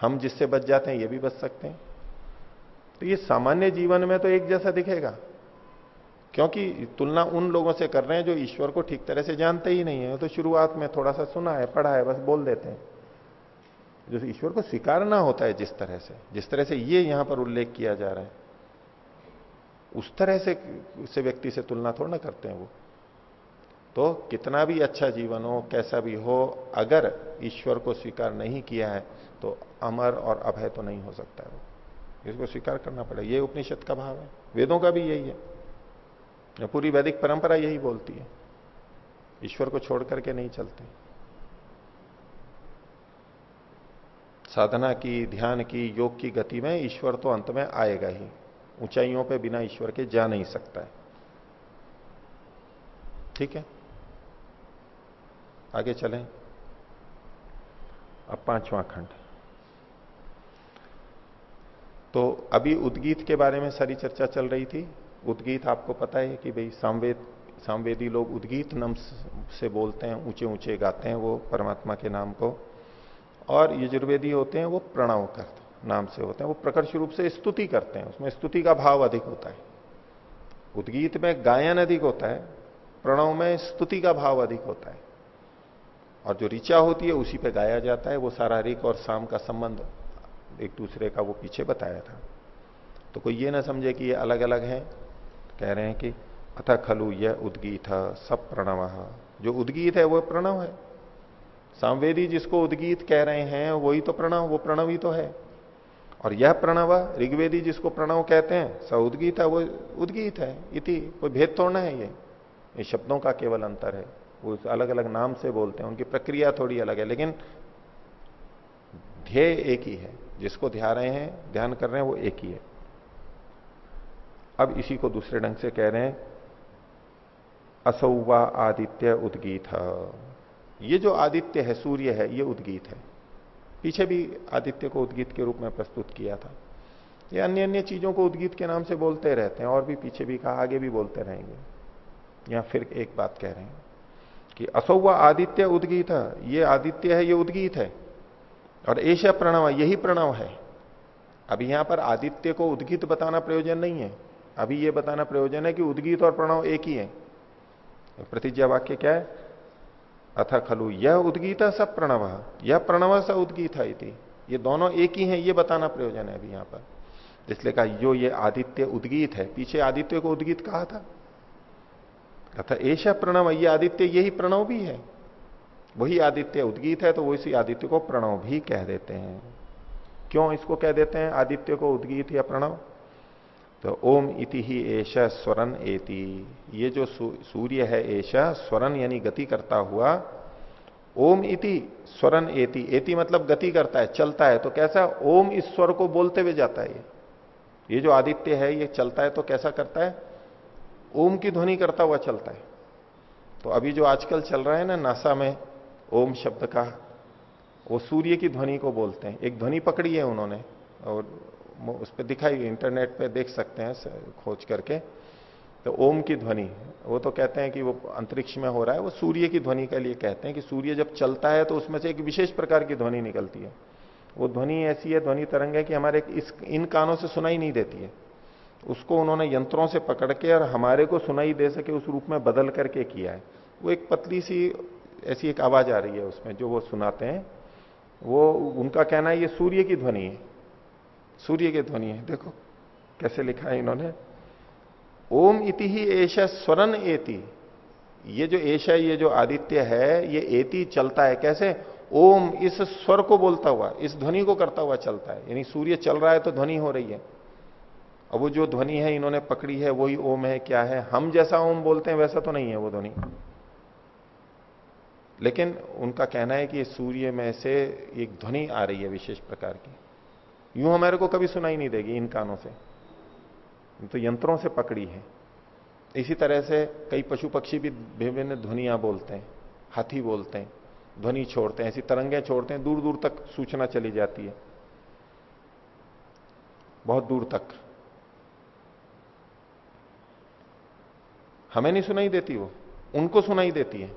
हम जिससे बच जाते हैं, ये भी बच सकते हैं। तो ये सामान्य जीवन में तो एक जैसा दिखेगा। क्योंकि तुलना उन लोगों से कर रहे हैं जो ईश्वर को ठीक तरह से जानते ही नहीं है। तो शुरुआत में थोड़ा सा सुना है, पढ़ा है, बस बोल देते हैं। जो ईश्वर को स्वीकारना होता है जिस तरह से, जिस तरह से ये यहाँ पर उल्लेख किया जा रहा है। उस तरह से से व्यक्ति से तुलना थोड़ा ना करते हैं वो। तो कितना भी अच्छा जीवन हो, कैसा भी हो, अगर ईश्वर को स्वीकार नहीं किया है तो अमर और अभय तो नहीं हो सकता है। वो इसको स्वीकार करना पड़ेगा। ये उपनिषद का भाव है। वेदों का भी यही है। पूरी वैदिक परंपरा यही बोलती है। ईश्वर को छोड़ करके नहीं चलते। साधना की, ध्यान की, योग की गति में ईश्वर तो अंत में आएगा ही। ऊंचाइयों पे बिना ईश्वर के जा नहीं सकता है। ठीक है? आगे चलें। अब पांचवा खंड। तो अभी उद्गीत के बारे में सारी चर्चा चल रही थी। उद्गीत आपको पता है कि भाई सामवेद सामवेदी लोग उद्गीत नम से बोलते हैं ऊँचे ऊँचे गाते हैं वो परमात्मा के नाम को। और यजुर्वेदी होते हैं, वो प्रणव करते नाम से होते हैं। वो प्रकर्ष रूप से स्तुति करते हैं, उसमें स्तुति का भाव अधिक होता है। उद्गीत में गायन अधिक होता है, प्रणव में स्तुति का भाव अधिक होता है। और जो ऋचा होती है, उसी पे गाया जाता है। वो सारा रिक और शाम का संबंध एक दूसरे का वो पीछे बताया था। तो कोई ये ना समझे कि ये अलग अलग है। कह रहे हैं कि, अथ खलु यह उद्गीत सब प्रणव। जो उद्गीत है, वो प्रणव है। सामवेदी जिसको उद्गीत कह रहे हैं, वही तो प्रणव, वो प्रणव ही तो है। और यह प्रणव, ऋग्वेदी जिसको प्रणव कहते हैं, स उद्गीत है, वो उद्गीत है। इति, कोई भेद तोड़ना है ये। ये शब्दों का केवल अंतर है। वो अलग अलग नाम से बोलते हैं, उनकी प्रक्रिया थोड़ी अलग है, लेकिन ध्येय एक ही है, जिसको ध्या रहे हैं, ध्यान कर रहे हैं, वो एक ही है। अब इसी को दूसरे ढंग से कह रहे हैं, असौवा आदित्य उद्गीत। ये जो आदित्य है, सूर्य है, ये उद्गीत है। पीछे भी आदित्य को उद्गीत के रूप में प्रस्तुत किया था। ये अन्य अन्य चीज़ों को उद्गीत के नाम से बोलते रहते हैं, और भी पीछे भी कहा, आगे भी बोलते रहेंगे। यहाँ फिर एक बात कह रहे हैं। कि असौवा आदित्य उद्गीत, ये आदित्य है, ये उद्गीत है। और ऐसा प्रणव, यही प्रणव है। अभी यहाँ पर आदित्य को उद्गीत बताना प्रयोजन नहीं है। अभी ये बताना प्रयोजन है कि उद्गीत और प्रणव एक ही है। प्रतिज्ञा वाक्य क्या है? अथ खलु, यह उद्गीत सब प्रणव, यह प्रणव स उद्गीत है ये दोनों एक ही हैं, ये बताना प्रयोजन है अभी यहाँ पर। इसलिए कहा, यो ये आदित्य उद्गीत है। पीछे आदित्य को उद्गीत कहा था। अथा ऐसा प्रणव, ये आदित्य, यही प्रणव भी है। वही आदित्य उद्गीत है तो वो इसी आदित्य को प्रणव भी कह देते हैं। क्यों इसको कह देते हैं? आदित्य को उद्गीत या प्रणव? तो ओम इति ही ऐशा स्वरन एति। ये जो सूर्य है ऐशा स्वरन यानी गति करता हुआ, ओम इति स्वरन एति। एति मतलब गति करता है, चलता है तो कैसा? ओम इस स्वर को बोलते हुए जाता है ये। ये जो आदित्य है, ये चलता है तो कैसा करता है? ओम की ध्वनि करता हुआ चलता है। तो अभी जो आजकल चल रहा है ना, नासा में ओम शब्द का, वो सूर्य की ध्वनि को बोलते हैं। एक ध्वनि पकड़ी है उन्होंने, और उस पर दिखाई इंटरनेट पे देख सकते हैं खोज करके। तो ओम की ध्वनि, वो तो कहते हैं कि वो अंतरिक्ष में हो रहा है, वो सूर्य की ध्वनि के लिए कहते हैं कि सूर्य जब चलता है तो उसमें से एक विशेष प्रकार की ध्वनि निकलती है। वो ध्वनि ऐसी है, ध्वनि तरंग है कि हमारे इन कानों से सुनाई नहीं देती है। उसको उन्होंने यंत्रों से पकड़ के और हमारे को सुनाई दे सके, उस रूप में बदल करके किया है। वो एक पतली सी, ऐसी एक आवाज़ आ रही है उसमें, जो वो सुनाते हैं। वो, उनका कहना है, ये सूर्य की ध्वनि है। सूर्य की ध्वनि है। देखो, कैसे लिखा है इन्होंने। ओम इति ही ऐशा स्वरन एति। ये जो ऐशा ये जो आदित्य है, ये एति चलता है। कैसे? ओम इस स्वर को बोलता हुआ, इस ध्वनि को करता हुआ चलता है। यानी सूर्य चल रहा है तो ध्वनि हो रही है। अब वो जो ध्वनि है इन्होंने पकड़ी है, वही ओम है, क्या है? हम जैसा ओम बोलते हैं, वैसा तो नहीं है वो ध्वनि। लेकिन उनका कहना है कि सूर्य में से एक ध्वनि आ रही है विशेष प्रकार की। यूँ हमारे को कभी सुनाई नहीं देगी इन कानों से। तो यंत्रों से पकड़ी है। इसी तरह से कई पशु पक्षी भी विभिन्न ध्वनिया बोलते हैं, हाथी बोलते हैं, ध्वनि छोड़ते हैं, ऐसी तरंगे छोड़ते हैं दूर दूर तक सूचना चली जाती है। बहुत दूर तक। हमें नहीं सुनाई देती वो। उनको सुनाई देती है।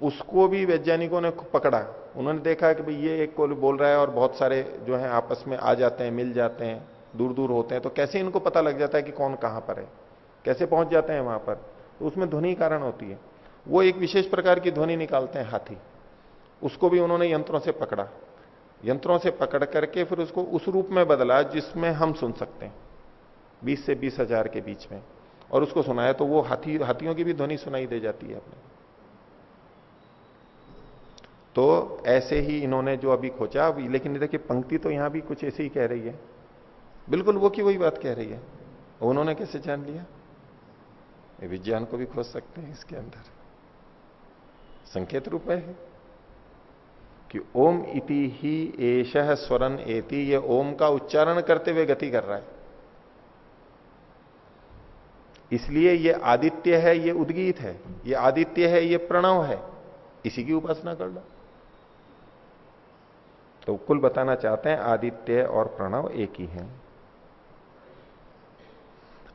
उसको भी वैज्ञानिकों ने पकड़ा। उन्होंने देखा कि भाई ये एक को बोल रहा है और बहुत सारे जो है आपस में आ जाते हैं, मिल जाते हैं दूर दूर होते हैं तो कैसे इनको पता लग जाता है कि कौन कहाँ पर है? कैसे पहुँच जाते हैं वहाँ पर? तो उसमें ध्वनि कारण होती है। वो एक विशेष प्रकार की ध्वनि निकालते हैं हाथी। उसको भी उन्होंने यंत्रों से पकड़ा। यंत्रों से पकड़ करके फिर उसको उस रूप में बदला जिसमें हम सुन सकते हैं। बीस से बीस हज़ार के बीच में। और उसको सुनाया तो वो हाथी, हाथियों की भी ध्वनि सुनाई दे जाती है अपने। तो ऐसे ही इन्होंने जो अभी खोचा लेकिन देखिए पंक्ति तो यहाँ भी कुछ ऐसे ही कह रही है। बिल्कुल वो की वही बात कह रही है। उन्होंने कैसे जान लिया? विज्ञान को भी खोज सकते हैं इसके अंदर। संकेत रूप है। कि ओम इति ही एश स्वरन एति, ये ओम का उच्चारण करते हुए गति कर रहा है। इसलिए ये आदित्य है, ये उद्गीत है, ये आदित्य है, ये प्रणव है। इसी की उपासना कर लो। तो कुल बताना चाहते हैं, आदित्य और प्रणव एक ही है।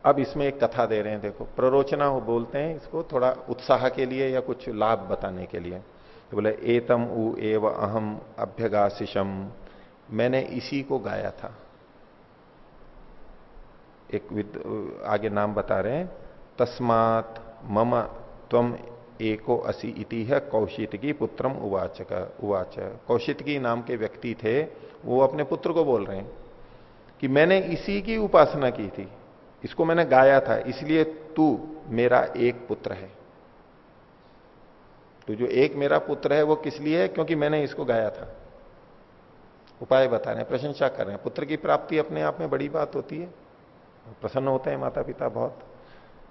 अब इसमें एक कथा दे रहे हैं, देखो, प्ररोचना हो बोलते हैं इसको थोड़ा उत्साह के लिए या कुछ लाभ बताने के लिए। तो बोले, एतम उ एव अहम अभ्यगाशिशम मैंने इसी को गाया था। एक आगे नाम बता रहे हैं। तस्मात मम तम एको असी इति है कौशित पुत्रम उवाच का उवाच। कौशित की नाम के व्यक्ति थे, वो अपने पुत्र को बोल रहे हैं कि मैंने इसी की उपासना की थी, इसको मैंने गाया था, इसलिए तू मेरा एक पुत्र है। तो जो एक मेरा पुत्र है, वो किस लिए है? क्योंकि मैंने इसको गाया था। उपाय बता रहे हैं प्रशंसा कर रहे हैं। पुत्र की प्राप्ति अपने आप में बड़ी बात होती है। प्रसन्न होते हैं माता पिता बहुत।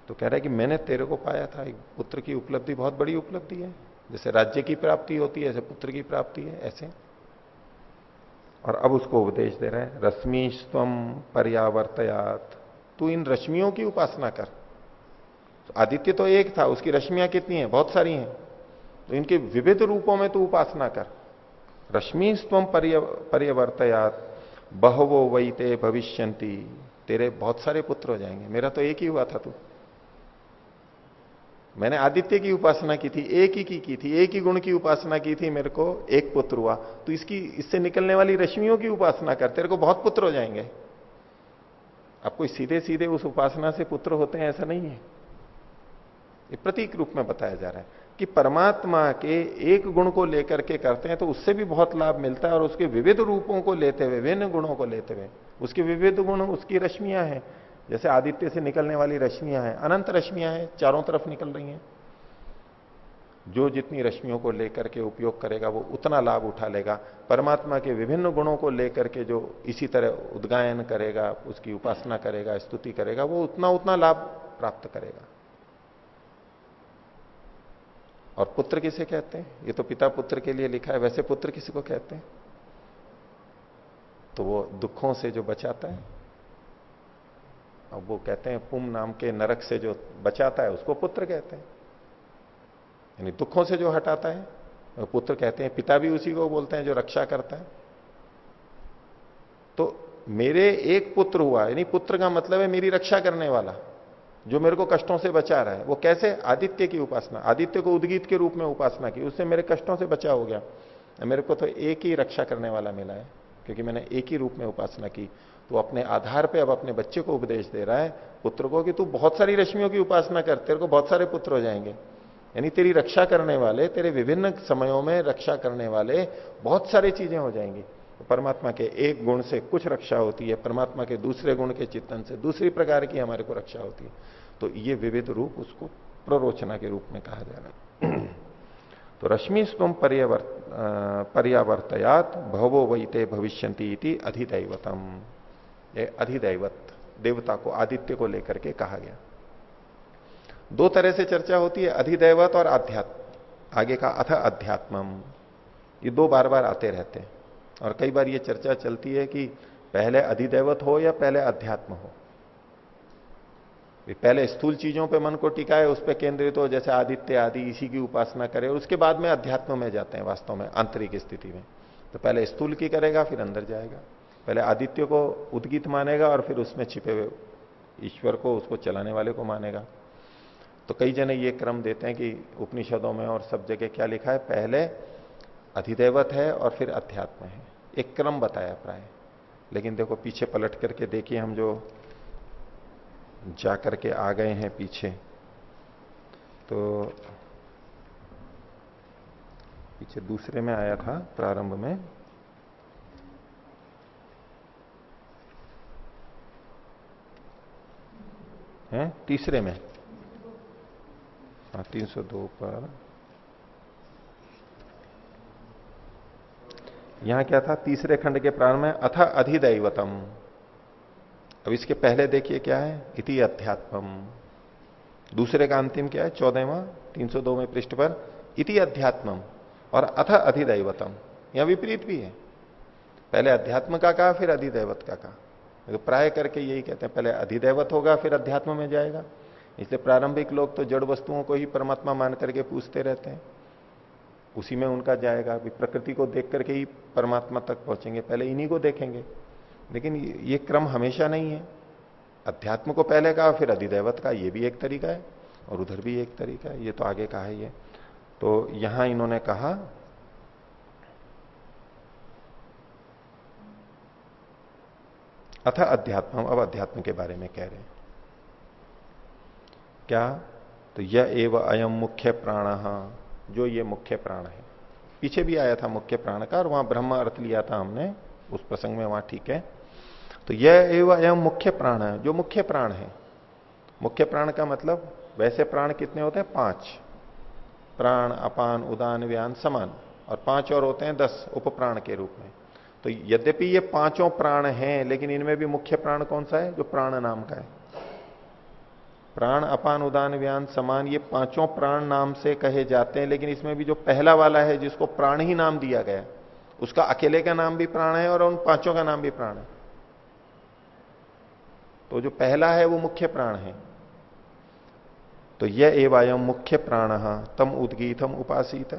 तो कह रहे हैं कि मैंने तेरे को पाया था पुत्र की उपलब्धि बहुत बड़ी उपलब्धि है। जैसे राज्य की प्राप्ति होती है, ऐसे पुत्र की प्राप्ति है, ऐसे। और अब उसको उपदेश दे रहे हैं, रश्मि स्वम पर्यावर्तयात। तू इन रश्मियों की उपासना कर। तो आदित्य तो एक था, उसकी रश्मियाँ कितनी हैं? बहुत सारी हैं। तो इनके विविध रूपों में तू उपासना कर। रश्मि स्वम पर्यवर्तयात। बहवो वैते भविष्यंती तेरे बहुत सारे पुत्र हो जाएँगे। मेरा तो एक ही हुआ था तू। मैंने आदित्य की उपासना की थी, एक ही की की थी, एक ही गुण की उपासना की थी, मेरे को एक पुत्र हुआ। तो इसकी, इससे निकलने वाली रश्मियों की उपासना कर, तेरे को बहुत पुत्र हो जाएँगे। अब कोई सीधे सीधे उस उपासना से पुत्र होते हैं, ऐसा नहीं है। ये प्रतीक रूप में बताया जा रहा है कि परमात्मा के एक गुण को लेकर के करते हैं तो उससे भी बहुत लाभ मिलता है और उसके विविध रूपों को लेते हुए, विभिन्न गुणों को लेते हुए। उसके विविध गुण, उसकी रश्मियाँ हैं। जैसे आदित्य से निकलने वाली रश्मियाँ हैं, अनंत रश्मियाँ हैं, चारों तरफ़ निकल रही हैं। जो जितनी रश्मियों को लेकर के उपयोग करेगा, वो उतना लाभ उठा लेगा। परमात्मा के विभिन्न गुणों को लेकर के जो इसी तरह उद्गायन करेगा, उसकी उपासना करेगा, स्तुति करेगा, वो उतना उतना लाभ प्राप्त करेगा। और पुत्र किसे कहते हैं? ये तो पिता पुत्र के लिए लिखा है, वैसे पुत्र किसी को कहते हैं? तो वो दुखों से जो बचाता है, अब वो कहते हैं पुम नाम के नरक से जो बचाता है, उसको पुत्र कहते हैं। यानी दुखों से जो हटाता है पुत्र कहते हैं, पिता भी उसी को बोलते हैं जो रक्षा करता है। तो मेरे एक पुत्र हुआ, यानी पुत्र का मतलब है मेरी रक्षा करने वाला, जो मेरे को कष्टों से बचा रहा है। वो कैसे? आदित्य की उपासना, आदित्य को उद्गीत के रूप में उपासना की, उससे मेरे कष्टों से बचा हो गया। मेरे को तो एक ही रक्षा करने वाला मिला है। क्योंकि मैंने एक ही रूप में उपासना की। तो अपने आधार पे अब अपने बच्चे को उपदेश दे रहा है, पुत्र को, कि तू बहुत सारी रश्मियों की उपासना कर, तेरे को बहुत सारे पुत्र हो जाएँगे। यानी तेरी रक्षा करने वाले, तेरे विभिन्न समयों में रक्षा करने वाले बहुत सारी चीज़ें हो जाएँगी। तो परमात्मा के एक गुण से कुछ रक्षा होती है, परमात्मा के दूसरे गुण के चिंतन से दूसरी प्रकार की हमारे को रक्षा होती है। तो ये विविध रूप उसको प्ररोचना के रूप में कहा जा रहा है। तो रश्मि स्वम पर्यावर्तयात भवो वैते भविष्यंती अधिदैवतम। ये अधिदैवत, देवता को, आदित्य को लेकर के कहा गया। दो तरह से चर्चा होती है, अधिदैवत और अध्यात्म आगे का अथ अध्यात्मम। ये दो बार बार आते रहते हैं। और कई बार ये चर्चा चलती है कि पहले अधिदैवत हो या पहले अध्यात्म हो। पहले स्थूल चीज़ों पे मन को टिकाए उस पर केंद्रित हो, जैसे आदित्य आदि इसी की उपासना करे, और उसके बाद में अध्यात्म में जाते हैं वास्तव में, आंतरिक स्थिति में। तो पहले स्थूल की करेगा, फिर अंदर जाएगा। पहले आदित्य को उद्गीत मानेगा, और फिर उसमें छिपे हुए ईश्वर को, उसको चलाने वाले को मानेगा। तो कई जने ये क्रम देते हैं कि उपनिषदों में और सब जगह क्या लिखा है? पहले अधिदेवत है और फिर अध्यात्म है। एक क्रम बताया प्राय। लेकिन देखो, पीछे पलट करके देखिए हम जो जाकर के आ गए हैं पीछे। तो पीछे दूसरे में आया था प्रारंभ में। है? तीसरे में। हाँ तीन सौ दो पर। यहाँ क्या था? तीसरे खंड के प्रारंभ में, अथ अधिदैवतम। अब इसके पहले देखिए क्या है? इति अध्यात्मम दूसरे का अंतिम क्या है? चौदहवा, तीन सौ दो में पृष्ठ पर, इति अध्यात्मम और अथ अधिदैवतम। यह विपरीत भी है। पहले अध्यात्म का कहा, फिर अधिदैवत का कहा। तो प्राय करके यही कहते हैं, पहले अधिदैवत होगा, फिर अध्यात्म में जाएगा। इसलिए प्रारंभिक लोग तो जड़ वस्तुओं को ही परमात्मा मान करके पूछते रहते हैं। उसी में उनका जाएगा। प्रकृति को देख करके ही परमात्मा तक पहुँचेंगे। पहले इन्हीं को देखेंगे। लेकिन ये क्रम हमेशा नहीं है। अध्यात्म को पहले कहा, फिर अधिदैवत का ये भी एक तरीका है, और उधर भी एक तरीका है, ये तो आगे कहा है ये तो यहाँ इन्होंने कहा, अथ अध्यात्म अब अध्यात्म के बारे में कह रहे हैं। क्या? तो यह एव अयम मुख्य प्राण, जो ये मुख्य प्राण है। पीछे भी आया था मुख्य प्राण का, और वहाँ ब्रह्म अर्थ लिया था हमने, उस प्रसंग में वहाँ ठीक है। तो यह एवं मुख्य प्राण है। जो मुख्य प्राण है। मुख्य प्राण का मतलब वैसे प्राण कितने होते हैं? पाँच। प्राण, अपान, उदान, व्यान, समान। और पाँच और होते हैं दस उप प्राण के रूप में। तो यद्यपि ये पाँचों प्राण हैं, लेकिन इनमें भी मुख्य प्राण कौन सा है? जो प्राण नाम का है। प्राण, अपान, उदान, व्यान, समान, ये पाँचों प्राण नाम से कहे जाते हैं, लेकिन इसमें भी जो पहला वाला है, जिसको प्राण ही नाम दिया गया, उसका अकेले का नाम भी प्राण है और उन पाँचों का नाम भी प्राण है। तो जो पहला है वो मुख्य प्राण है। तो यह एवायम मुख्य प्राण, तम उद्गीतम उपासित।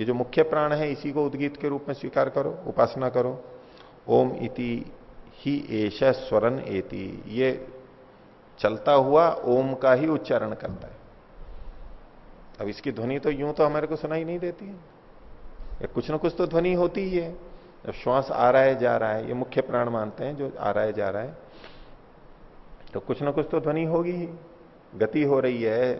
ये जो मुख्य प्राण है, इसी को उद्गीत के रूप में स्वीकार करो, उपासना करो। ओम इति ही एश स्वरन एति। ये चलता हुआ ओम का ही उच्चारण करता है। अब इसकी ध्वनि तो यूँ तो हमारे को सुनाई नहीं देती है। कुछ ना कुछ तो ध्वनि होती ही है। जब श्वास आ रहा है, जा रहा है, ये मुख्य प्राण मानते हैं, जो आ रहा है, जा रहा है। तो कुछ ना कुछ तो ध्वनि होगी ही। गति हो रही है,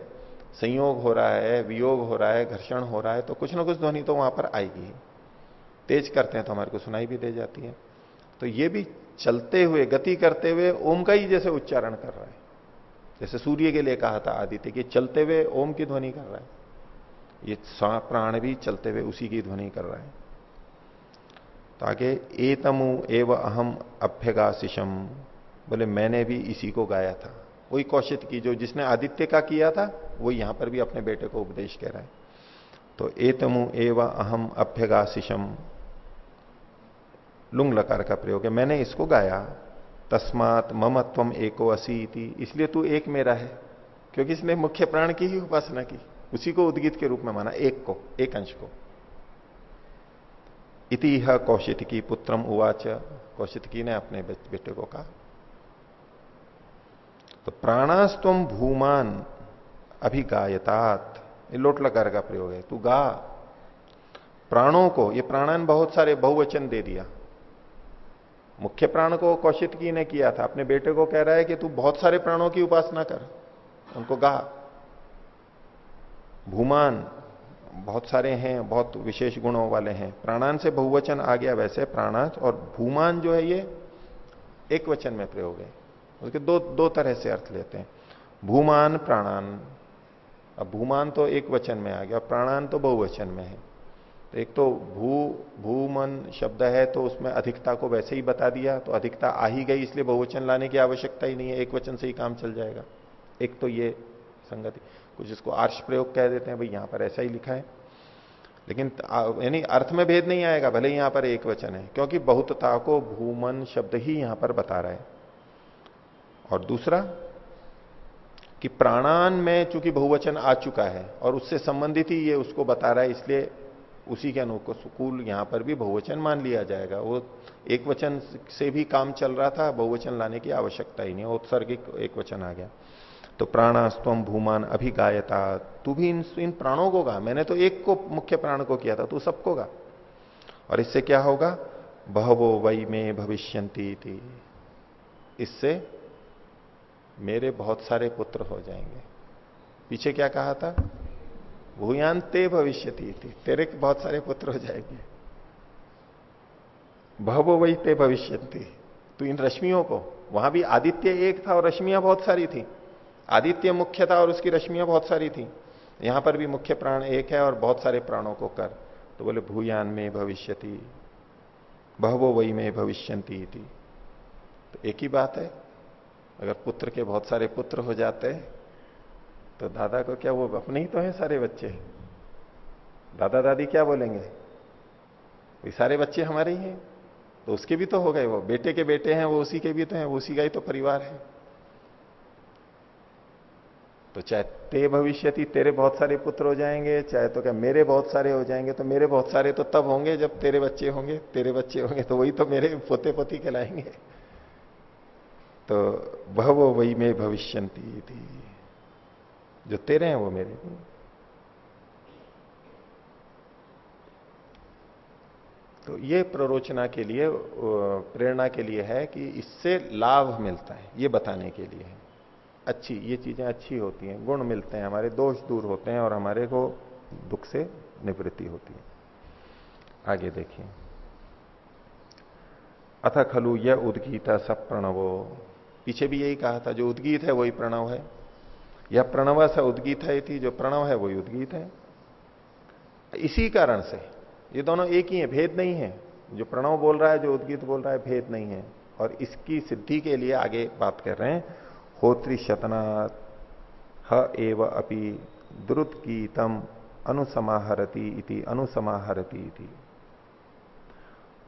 संयोग हो रहा है, वियोग हो रहा है, घर्षण हो रहा है तो कुछ ना कुछ ध्वनि तो वहाँ पर आएगी तेज करते हैं तो हमारे को सुनाई भी दे जाती है। तो ये भी चलते हुए, गति करते हुए ओम का ही जैसे उच्चारण कर रहा है। जैसे सूर्य के लिए कहा था आदित्य कि चलते हुए ओम की ध्वनि कर रहा है। ये प्राण भी चलते हुए उसी की ध्वनि कर रहा है। तो आगे एतमु एव अहम अभ्यगाशिशम बोले, मैंने भी इसी को गाया था। वही कौशित की जो जिसने आदित्य का किया था, वो यहाँ पर भी अपने बेटे को उपदेश कह रहा है। तो एतमु एव अहम अभ्यगाशिशम लुंग लकार का प्रयोग है, मैंने इसको गाया, तस्मात ममत्वम एको असी इसलिए तू एक मेरा है, क्योंकि इसने मुख्य प्राण की ही उपासना की। उसी को उद्गीत के रूप में माना, एक को, एक अंश को। इति कौशित की पुत्रम उवाच। कौशित की ने अपने बेटे को कहा तो प्राणास्तम भूमान अभिगायतात। ये लोट लकार का प्रयोग है। तू गा। प्राणों को, ये प्राणान बहुत सारे बहुवचन दे दिया। मुख्य प्राण को कौशित की ने किया था। अपने बेटे को कह रहा है कि तू बहुत सारे प्राणों की उपासना कर। उनको गा। भूमान बहुत सारे हैं, बहुत विशेष गुणों वाले हैं। प्राणान से बहुवचन आ गया वैसे। प्राणाच और भूमान जो है ये एक वचन में प्रयोग है। उसके दो दो तरह से अर्थ लेते हैं। भूमान, प्राणान। अब भूमान तो एक वचन में आ गया, प्राणान तो बहुवचन में है। तो एक तो भू, भूमन शब्द है तो उसमें अधिकता को वैसे ही बता दिया तो अधिकता आ ही गई, इसलिए बहुवचन लाने की आवश्यकता ही नहीं है, एक वचन से ही काम चल जाएगा। एक तो ये संगति। कुछ इसको आर्ष प्रयोग कह देते हैं, भाई यहाँ पर ऐसा ही लिखा है। लेकिन यानी अर्थ में भेद नहीं आएगा, भले यहाँ पर एक वचन है, क्योंकि बहुतता को भूमन शब्द ही यहाँ पर बता रहा है। और दूसरा कि प्राणान में चूँकि बहुवचन आ चुका है और उससे संबंधित ही ये उसको बता रहा है इसलिए उसी के अनुकूल यहाँ पर भी बहुवचन मान लिया जाएगा। वो एक वचन से भी काम चल रहा था बहुवचन लाने की आवश्यकता ही नहीं उत्सर्गिक एक वचन आ गया। तो प्राणास्तम भूमान अभी गायता तू भी इन, इन प्राणों को गा। मैंने तो एक को मुख्य प्राण को किया था तू सबको गा। और इससे क्या होगा? बहवो वही में भविष्यंती इससे मेरे बहुत सारे पुत्र हो जाएँगे। पीछे क्या कहा था? भूयान ते भविष्य थी तेरे बहुत सारे पुत्र हो जाएँगे। भवो वही ते भविष्य तो इन रश्मियों को, वहाँ भी आदित्य एक था और रश्मियाँ बहुत सारी थी। आदित्य मुख्य था और उसकी रश्मियाँ बहुत सारी थी। यहाँ पर भी मुख्य प्राण एक है और बहुत सारे प्राणों को कर। तो बोले, भूयान में भविष्यति बहवो वही में भविष्यंती थी तो एक ही बात है अगर पुत्र के बहुत सारे पुत्र हो जाते तो दादा को क्या वो अपने ही तो है सारे बच्चे? दादा दादी क्या बोलेंगे? वे सारे बच्चे हमारे ही हैं। तो उसके भी तो हो गए वो। बेटे के बेटे हैं, वो उसी के भी तो हैं उसी का ही तो परिवार है। तो चाहे ते भविष्य तेरे बहुत सारे पुत्र हो जाएँगे, चाहे तो क्या मेरे बहुत सारे हो जाएँगे तो मेरे बहुत सारे तो तब होंगे जब तेरे बच्चे होंगे। तेरे बच्चे होंगे तो वही तो मेरे पोते पोती कहलाएँगे। तो वो वही में भविष्यंती थी। जो तेरे हैं वो मेरे तो ये प्ररोचना के लिए प्रेरणा के लिए है कि इससे लाभ मिलता है, ये बताने के लिए है। अच्छी, ये चीज़ें अच्छी होती हैं, गुण मिलते हैं, हमारे दोष दूर होते हैं और हमारे को दुख से निवृत्ति होती है। आगे देखिए। अथ खलु यह उद्गीत सब प्रणवो पीछे भी यही कहा था, जो उद्गीत है वही प्रणव है। यह प्रणव सा उद्गीत है थी जो प्रणव है वही उद्गीत है। इसी कारण से, ये दोनों एक ही है, भेद नहीं है। जो प्रणव बोल रहा है, जो उद्गीत बोल रहा है, भेद नहीं है। और इसकी सिद्धि के लिए आगे बात कर रहे हैं, होत्री शतनाथ, ह एव अपि द्रुत गीतम अनुसमाहरती इति अनुसमाहरती इति।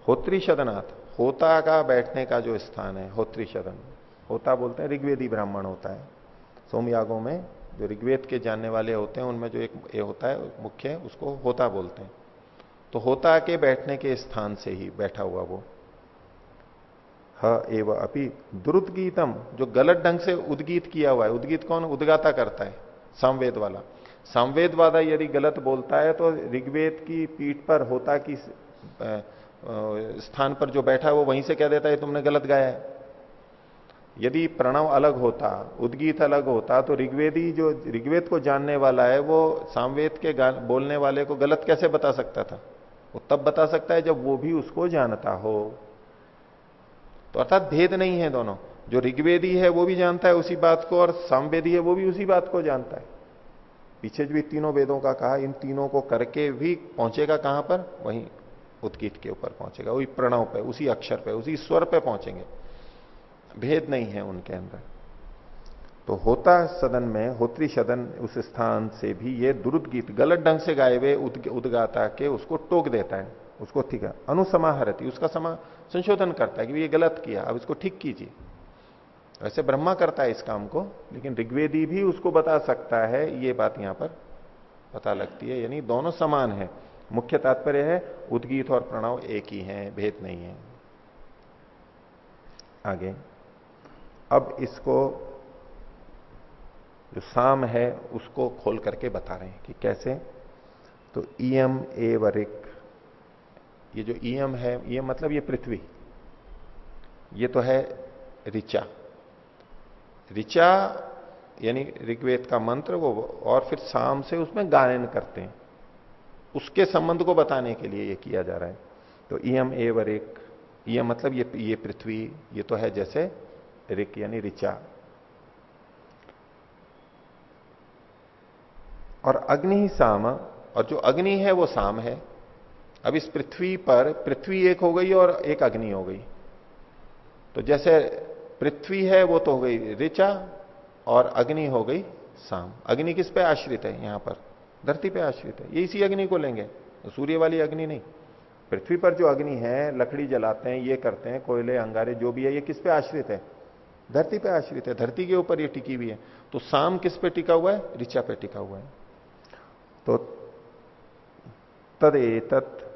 होत्री शतनाथ, होता का बैठने का जो स्थान है, होत्री शतन। होता बोलते हैं, ऋग्वेदी ब्राह्मण होता है। सोमयागों में जो ऋग्वेद के जानने वाले होते हैं, उनमें जो एक ये होता है, मुख्य उसको होता बोलते हैं। तो होता के बैठने के स्थान से ही बैठा हुआ वो। ह एव अपि द्रुतगीतम जो गलत ढंग से उद्गीत किया हुआ है। उद्गीत कौन? उद्गाता करता है, सामवेद वाला। सामवेद वाला यदि गलत बोलता है तो ऋग्वेद की पीठ पर होता की स्थान पर जो बैठा है, वो वहीं से कह देता है तुमने गलत गाया है। यदि प्रणव अलग होता, उद्गीत अलग होता तो ऋग्वेदी जो, ऋग्वेद को जानने वाला है, वो सामवेद के बोलने वाले को गलत कैसे बता सकता था? वो तब बता सकता है जब वो भी उसको जानता हो। तो अर्थात भेद नहीं है दोनों। जो ऋग्वेदी है, वो भी जानता है उसी बात को, और सामवेदी है, वो भी उसी बात को जानता है। पीछे जो भी तीनों वेदों का कहा, इन तीनों को करके भी पहुंचेगा कहाँ पर? वहीं उत्कीट के ऊपर पहुंचेगा। वही प्रणव पे, उसी अक्षर पे, उसी स्वर पे पहुँचेंगे। भेद नहीं है उनके अंदर। तो होता सदन में, होत्री सदन उस स्थान से भी ये दुरुद गीत गलत ढंग से गाए हुए उदगाता के उसको टोक देता है, उसको ठीक है, अनुसमाहरती, उसका समा, संशोधन करता है कि ये गलत किया, अब इसको ठीक कीजिए। वैसे ब्रह्मा करता है इस काम को, लेकिन ऋग्वेदी भी उसको बता सकता है, ये बात यहाँ पर पता लगती है, यानी दोनों समान है। मुख्य तात्पर्य है, उद्गीत और प्रणव एक ही है, भेद नहीं है। आगे। अब इसको, जो साम है, उसको खोल करके बता रहे हैं कि कैसे? तो ईएम ए वरिक ये जो ईएम है ईएम मतलब ये पृथ्वी, ये तो है ऋचा। ऋचा, यानी ऋग्वेद का मंत्र, वो और फिर शाम से उसमें गायन करते हैं। उसके संबंध को बताने के लिए ये किया जा रहा है। तो ईएम ए वरिक यह मतलब ये ये पृथ्वी, ये तो है जैसे ऋक यानी ऋचा। और अग्नि ही साम, और जो अग्नि है वो साम है। अब इस पृथ्वी पर, पृथ्वी एक हो गई और एक अग्नि हो गई। तो जैसे पृथ्वी है वो तो हो गई ऋचा, और अग्नि हो गई साम। अग्नि किस पे आश्रित है? यहाँ पर। धरती पे आश्रित है। ये इसी अग्नि को लेंगे। सूर्य वाली अग्नि नहीं। पृथ्वी पर जो अग्नि है, लकड़ी जलाते हैं, ये करते हैं, कोयले, अंगारे, जो भी है, ये किस पे आश्रित है? धरती पे आश्रित है, धरती के ऊपर ये टिकी हुई है। तो साम किस पे टिका हुआ है? ऋचा पे टिका हुआ है। तो तद एतत्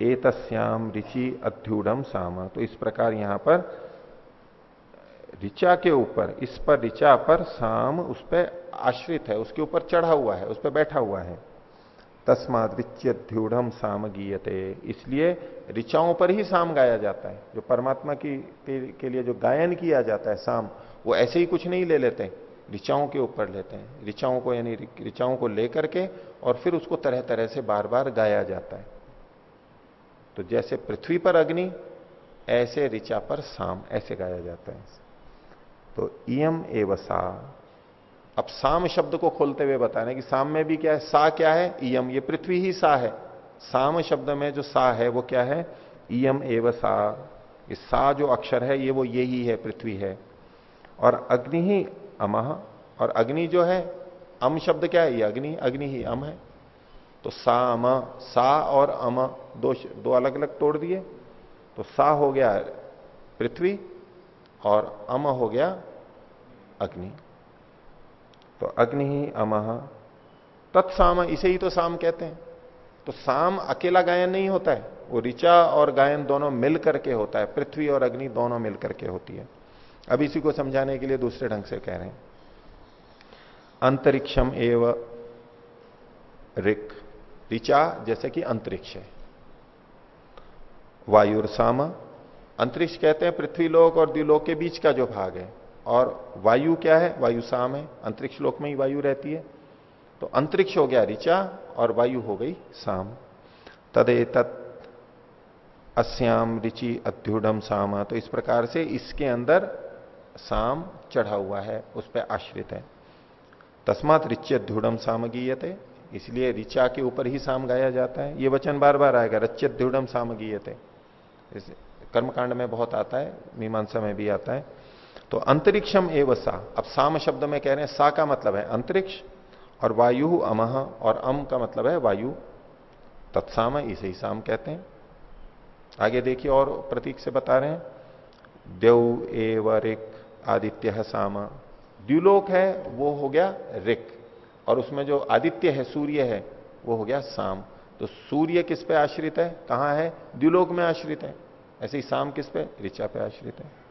एतस्याम ऋचि अध्युढ़ साम। तो इस प्रकार यहाँ पर ऋचा के ऊपर, इस पर ऋचा पर साम उस पर आश्रित है, उसके ऊपर चढ़ा हुआ है, उस पर बैठा हुआ है। तस्माद ऋच्यध्यूढ़ साम गीयते। इसलिए ऋचाओं पर ही साम गाया जाता है। जो परमात्मा की के लिए जो गायन किया जाता है साम, वो ऐसे ही कुछ नहीं ले लेते ऋचाओं के ऊपर लेते हैं। ऋचाओं को यानी ऋचाओं को लेकर के और फिर उसको तरह तरह से बार बार गाया जाता है। तो जैसे पृथ्वी पर अग्नि, ऐसे ऋचा पर साम, ऐसे गाया जाता है। तो इम एवसा अब साम शब्द को खोलते हुए बता रहे कि साम में भी क्या है? सा क्या है? इम ये पृथ्वी ही सा है। साम शब्द में जो सा है, वो क्या है? इम एव सा। इस सा जो अक्षर है, ये वो ये ही है, पृथ्वी है। और अग्नि ही अमह और अग्नि जो है, अम शब्द क्या है? ये अग्नि अग्नि ही अम है। तो सा अम सा और अम, दो दो अलग अलग तोड़ दिए। तो सा हो गया पृथ्वी और अम हो गया अग्नि। तो अग्नि ही अमह तत्साम, इसे ही तो साम कहते हैं। तो साम अकेला गायन नहीं होता है। वो ऋचा और गायन दोनों मिल करके होता है। पृथ्वी और अग्नि दोनों मिल करके होती है। अब इसी को समझाने के लिए दूसरे ढंग से कह रहे हैं। अंतरिक्षम एव रिक ऋचा जैसे कि अंतरिक्ष है। वायुर्साम। अंतरिक्ष कहते हैं पृथ्वी लोक और द्विलोक के बीच का जो भाग है। और वायु क्या है? वायु साम है। अंतरिक्ष लोक में ही वायु रहती है। तो अंतरिक्ष हो गया ऋचा और वायु हो गई साम। तदे तत् अस्याम ऋचि अध्युढ़ साम। तो इस प्रकार से इसके अंदर साम चढ़ा हुआ है, उस पर आश्रित है। तस्मात ऋच्य ध्युड़म सामगीयते इसलिए ऋचा के ऊपर ही साम गाया जाता है। ये वचन बार बार आएगा रच्य ध्युड़म सामगीयते कर्मकांड में बहुत आता है, मीमांसा में भी आता है। तो अंतरिक्षम एव सा। अब साम शब्द में कह रहे हैं, सा का मतलब है अंतरिक्ष, और वायु अमह और अम का मतलब है वायु। तत्साम इसे ही साम कहते हैं। आगे देखिए और प्रतीक से बता रहे हैं। देव एव रिक आदित्य साम। द्व्युलोक है, वो हो गया रिक। और उसमें जो आदित्य है, सूर्य है, वो हो गया साम। तो सूर्य किस पे आश्रित है? कहाँ है? द्व्युलोक में आश्रित है। ऐसे ही साम किस पे? ऋचा पे आश्रित है।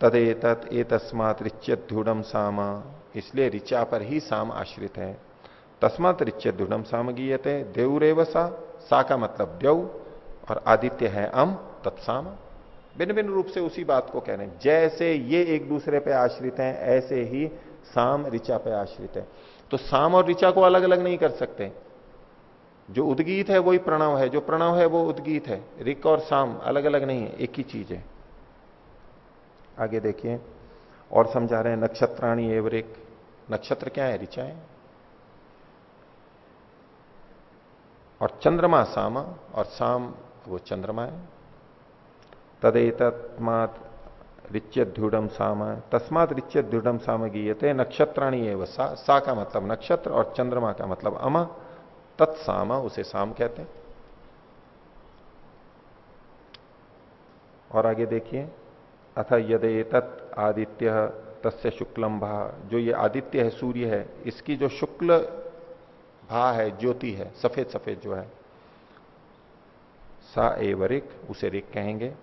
तदे तत् ए तस्मात ऋच्यध्युडम साम। इसलिए ऋचा पर ही साम आश्रित है। तस्मात ऋच्यध्युडम साम गीयते, देवरेव सा। सा का मतलब देव और आदित्य है अम तत्साम भिन्न भिन्न रूप से उसी बात को कह रहे हैं। जैसे ये एक दूसरे पे आश्रित हैं, ऐसे ही साम ऋचा पे आश्रित है। तो साम और ऋचा को अलग अलग नहीं कर सकते। जो उद्गीत है, वही प्रणव है। जो प्रणव है, वो उद्गीत है। रिक और साम अलग अलग नहीं है, एक ही चीज़ है। आगे देखिए और समझा रहे हैं नक्षत्राणी एवं रिक नक्षत्र क्या है ऋचा है? और चंद्रमा साम और साम वो चंद्रमा है। तदेतत्मात ऋच्यध्युडम साम तस्मात ऋच्यध्युडम साम गीयते नक्षत्राणी एवं सा, सा का मतलब नक्षत्र और चंद्रमा का मतलब अमा तत्साम उसे साम कहते हैं। और आगे देखिए अथ यदे तत् आदित्य, तस्य शुक्लम भा जो ये आदित्य है, सूर्य है, इसकी जो शुक्ल भा है, ज्योति है, सफ़ेद सफ़ेद जो है, सा एवरिक उसे रिक कहेंगे।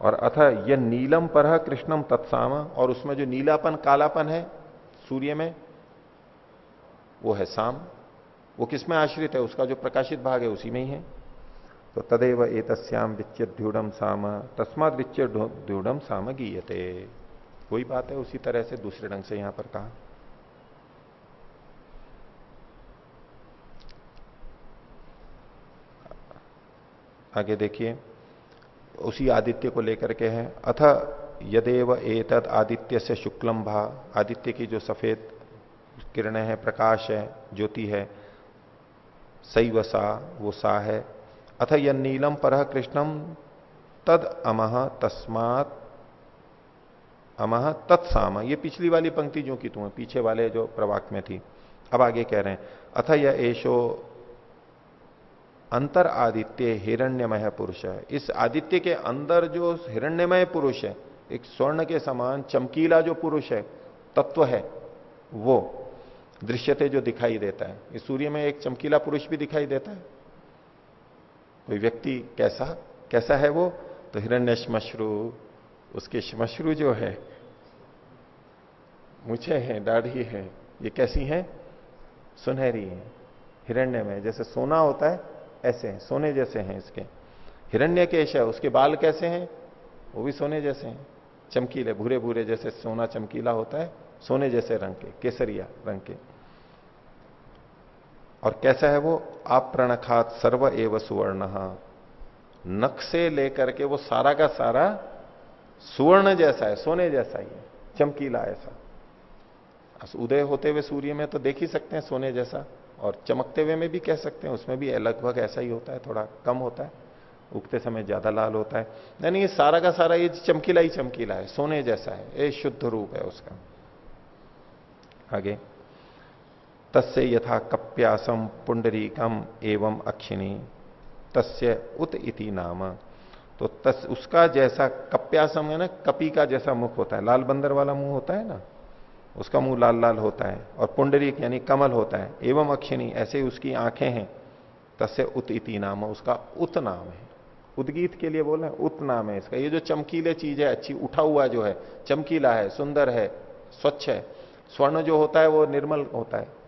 और अथ यह नीलम पर कृष्णम तत्साम, और उसमें जो नीलापन, कालापन है, सूर्य में, वो है साम। वो किसमें आश्रित है? उसका जो प्रकाशित भाग है, उसी में ही है। तो तदेव एतस्याम विच्यद्यूढ़ साम। तस्मात विच्यद्यूढ़ साम गीयते। कोई बात है उसी तरह से दूसरे ढंग से यहाँ पर कहा। आगे देखिए, उसी आदित्य को लेकर के है। अथ यदेव एतद आदित्य से शुक्लम भा आदित्य की जो सफ़ेद किरणें हैं, प्रकाश है, ज्योति है सही सा, वो सा है। अथ यह नीलम पर कृष्णम तद अमह तस्मात अमह तत्साम। ये पिछली वाली पंक्ति जो की तुम्हें पीछे वाले जो प्रवाक में थी, अब आगे कह रहे हैं, अथ यह एशो अंतर आदित्य हिरण्यमय पुरुष। है इस आदित्य के अंदर जो हिरण्यमय पुरुष है, एक स्वर्ण के समान चमकीला जो पुरुष है, तत्व है, वो दृश्यते जो दिखाई देता है। इस सूर्य में एक चमकीला पुरुष भी दिखाई देता है। कोई व्यक्ति कैसा कैसा है वो? तो हिरण्य श्मश्रु, उसके श्मश्रु जो है, मुझे हैं, दाढ़ी है, ये कैसी हैं? सुनहरी है। हिरण्य में, जैसे सोना होता है, ऐसे हैं, सोने जैसे हैं इसके। हिरण्य केश है उसके बाल कैसे हैं? वो भी सोने जैसे हैं। चमकीले भूरे भूरे जैसे सोना चमकीला होता है, सोने जैसे रंग के, केसरिया रंग के। और कैसा है वो? अप्रणखात सर्व एव सुवर्ण। नख से लेकर के वो सारा का सारा सुवर्ण जैसा है, सोने जैसा ही है, चमकीला ऐसा। उदय होते हुए सूर्य में तो देख ही सकते हैं सोने जैसा, और चमकते हुए में भी कह सकते हैं, उसमें भी लगभग ऐसा ही होता है, थोड़ा कम होता है, उगते समय ज़्यादा लाल होता है। यानी ये सारा का सारा ये चमकीला ही चमकीला है, सोने जैसा है, ये शुद्ध रूप है उसका। आगे। तस्य यथा कप्यासम पुंडरीकम एवं अक्षिणी। तस्य उत इति नाम। तो तस, उसका जैसा कप्यासम है ना, कपी का जैसा मुख होता है। लाल बंदर वाला मुँह होता है ना? उसका मुँह लाल लाल होता है और पुंडरीक यानी कमल होता है। एवं अक्षिणी, ऐसे उसकी आँखें हैं। तस्य उत इति नाम, उसका उत नाम है। उदगीत के लिए बोला उत नाम है इसका। ये जो चमकीले चीज़ है, अच्छी, उठा हुआ जो है, चमकीला है, सुंदर है, स्वच्छ है। स्वर्ण जो होता है, वो निर्मल होता है।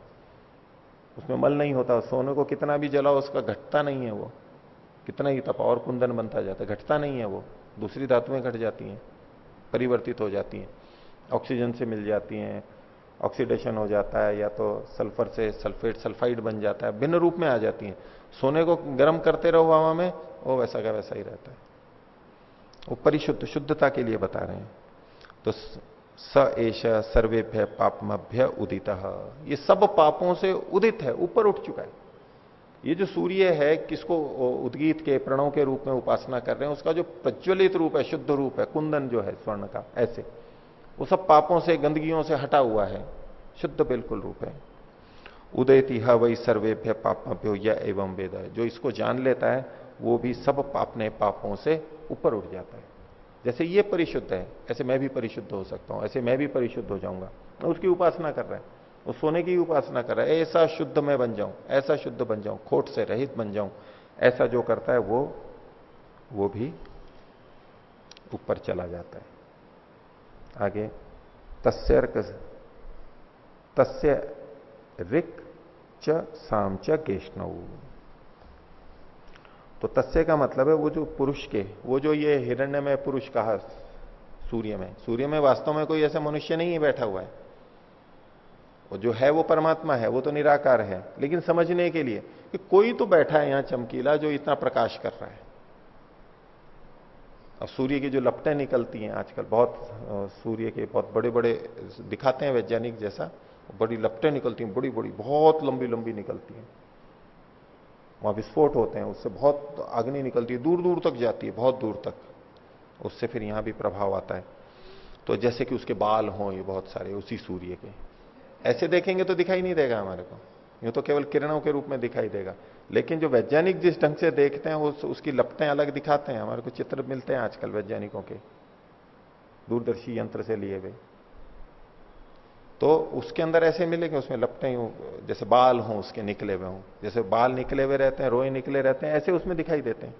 उसमें मल नहीं होता, सोने को कितना भी जलाओ उसका घटता नहीं है वो। कितना ही तपा, और कुंदन बनता जाता घटता नहीं है वो। दूसरी धातुएँ घट जाती हैं, परिवर्तित हो जाती हैं ऑक्सीजन से मिल जाती हैं ऑक्सीडेशन हो जाता है, या तो सल्फ़र से सल्फेट सल्फाइड बन जाता है, भिन्न रूप में आ जाती हैं। सोने को गर्म करते रहो हवा में, वो वैसा का वैसा ही रहता है। वो परिशुद्ध, शुद्धता के लिए बता रहे हैं। तो स एश सर्वेभ्य पापमभ्य उदित। ये सब पापों से उदित है, ऊपर उठ चुका है। ये जो सूर्य है, किसको उद्गीत के, प्रणव के रूप में उपासना कर रहे हैं, उसका जो प्रज्वलित रूप है, शुद्ध रूप है, कुंदन जो है, स्वर्ण का, ऐसे। वो सब पापों से, गंदगियों से हटा हुआ है, शुद्ध बिल्कुल रूप है। उदयती ह वही सर्वेभ्य पापभ्यो या एवं वेद जो इसको जान लेता है, वो भी सब अपने पापों से ऊपर उठ जाता है। जैसे ये परिशुद्ध है, ऐसे मैं भी परिशुद्ध हो सकता हूँ, ऐसे मैं भी परिशुद्ध हो जाऊँगा। उसकी उपासना कर रहा है, वो सोने की उपासना कर रहा है, ऐसा शुद्ध मैं बन जाऊँ, ऐसा शुद्ध बन जाऊँ, खोट से रहित बन जाऊँ, ऐसा जो करता है वो वो भी ऊपर चला जाता है। आगे तस्यर्क तस्य रिक च साम च तो तस्य का मतलब है वो जो पुरुष के, वो जो ये हिरण्य में पुरुष कहा सूर्य में सूर्य में वास्तव में कोई ऐसा मनुष्य नहीं है, बैठा हुआ है। वो जो है वो परमात्मा है, वो तो निराकार है। लेकिन समझने के लिए कि कोई तो बैठा है यहाँ चमकीला जो इतना प्रकाश कर रहा है। अब सूर्य की जो लपटें निकलती हैं आजकल, बहुत सूर्य के बहुत बड़े बड़े दिखाते हैं वैज्ञानिक जैसा, बड़ी लपटें निकलती हैं बड़ी बड़ी बहुत लंबी लंबी निकलती हैं। वहाँ विस्फोट होते हैं, उससे बहुत अग्नि निकलती है दूर दूर तक जाती है, बहुत दूर तक। उससे फिर यहाँ भी प्रभाव आता है। तो जैसे कि उसके बाल हों, ये बहुत सारे, उसी सूर्य के। ऐसे देखेंगे तो दिखाई नहीं देगा हमारे को। यूँ तो केवल किरणों के रूप में दिखाई देगा। लेकिन जो वैज्ञानिक जिस ढंग से देखते हैं, वो उसकी लपटें अलग दिखाते हैं। हमारे को चित्र मिलते हैं आजकल वैज्ञानिकों के। दूरदर्शी यंत्र से लिए हुए। तो उसके अंदर ऐसे मिलेंगे उसमें लपटें जैसे बाल हों, उसके निकले हुए हों। जैसे बाल निकले हुए रहते हैं, रोए निकले रहते हैं, ऐसे उसमें दिखाई देते हैं।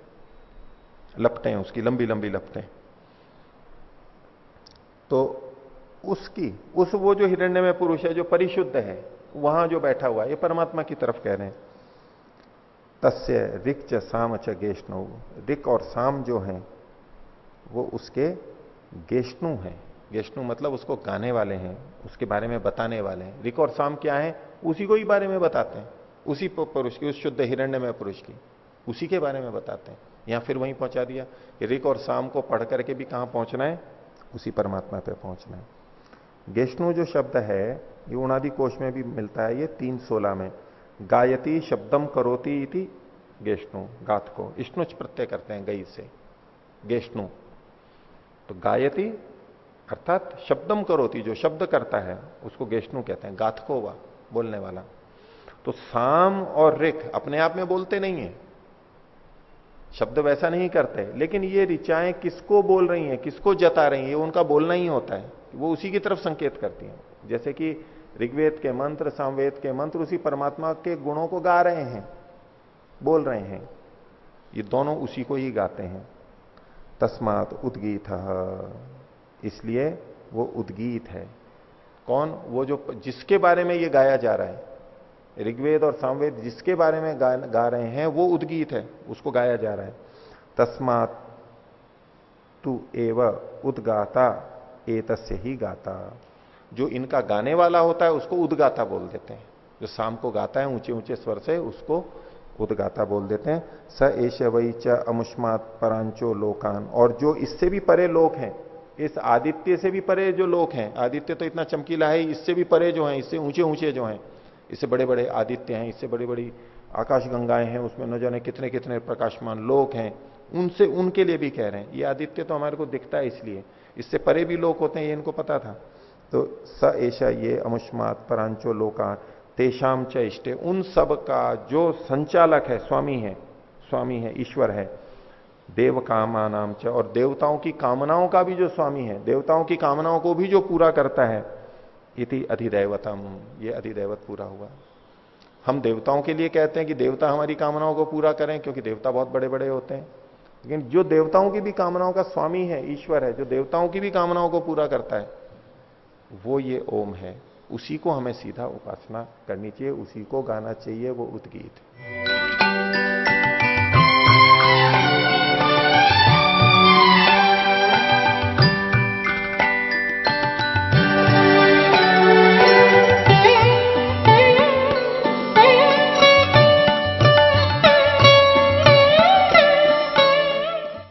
लपटें, उसकी लंबी लंबी लपटें। तो उसकी, उस वो जो हिरण्य में पुरुष है, जो परिशुद्ध है, वहाँ जो बैठा हुआ है, ये परमात्मा की तरफ़ कह रहे हैं। तस्य रिक च साम च गेष्णु। रिक और साम जो है, वो उसके गेष्णु हैं। गेष्णु मतलब उसको गाने वाले हैं, उसके बारे में बताने वाले हैं। रिक और साम क्या है? उसी को ही बारे में बताते हैं। उसी पुरुष की, उस शुद्ध हिरण्य में पुरुष की। उसी के बारे में बताते हैं। यहाँ फिर वहीं पहुँचा दिया कि रिक और साम को पढ़ करके भी कहाँ पहुँचना है? उसी परमात्मा पे पहुँचना है। गेष्णु जो शब्द है, ये उनादि कोश में भी मिलता है, ये तीन सोलह में। गायती शब्दम करोती इति गेष्णु गाथ को। इष्णुच प्रत्यय करते हैं, गई से। गेष्णु तो गायती अर्थात शब्दम करोती, जो शब्द करता है, उसको गेष्णु कहते हैं, गाथको वा, बोलने वाला। तो साम और रिक अपने आप में बोलते नहीं है। शब्द वैसा नहीं करते, लेकिन ये ऋचाएँ किसको बोल रही हैं, किसको जता रही हैं उनका बोलना ही होता है। वो उसी की तरफ़ संकेत करती हैं। जैसे कि ऋग्वेद के मंत्र, सामवेद के मंत्र, उसी परमात्मा के गुणों को गा रहे हैं, बोल रहे हैं। ये दोनों उसी को ही गाते हैं। तस्मात उदगीत इसलिए वो उद्गीत है। कौन? वो जो जिसके बारे में ये गाया जा रहा है ऋग्वेद और सामवेद जिसके बारे में गा, गा रहे हैं वो उदगीत है उसको गाया जा रहा है। तस्मात तू एव उदगाता एतस्य ही गाता। जो इनका गाने वाला होता है उसको उदगाता बोल देते हैं। जो शाम को गाता है ऊँचे ऊँचे स्वर से उसको उदगाता बोल देते हैं। स एश वही च अमुष्मात परांचो लोकान। और जो इससे भी परे लोक हैं इस आदित्य से भी परे जो लोक हैं, आदित्य तो इतना चमकीला है, इससे भी परे जो हैं, इससे ऊँचे ऊँचे जो हैं, इससे बड़े बड़े आदित्य हैं, इससे बड़ी बड़ी आकाश गंगाएँ हैं, उसमें न जाने कितने कितने प्रकाशमान लोक हैं, उनसे उनके लिए भी कह रहे हैं। ये आदित्य तो हमारे को दिखता है इसलिए। इससे परे भी लोक होते हैं, ये इनको पता था। तो स ऐसा ये अमुष्मात परांचो लोका तेषाम च इष्टे। उन सब का जो संचालक है, स्वामी है स्वामी है, ईश्वर है देव कामा नाम च। और देवताओं की कामनाओं का भी जो स्वामी है, देवताओं की कामनाओं को भी जो पूरा करता है, इति अधिदैवतम। ये अधिदैवत पूरा हुआ। हम देवताओं के लिए कहते हैं कि देवता हमारी कामनाओं को पूरा करें, क्योंकि देवता बहुत बड़े बड़े होते हैं। लेकिन जो देवताओं की भी कामनाओं का स्वामी है, ईश्वर है, जो देवताओं की भी कामनाओं को पूरा करता है, वो ये ओम है। उसी को हमें सीधा उपासना करनी चाहिए, उसी को गाना चाहिए, वो उद्गीत।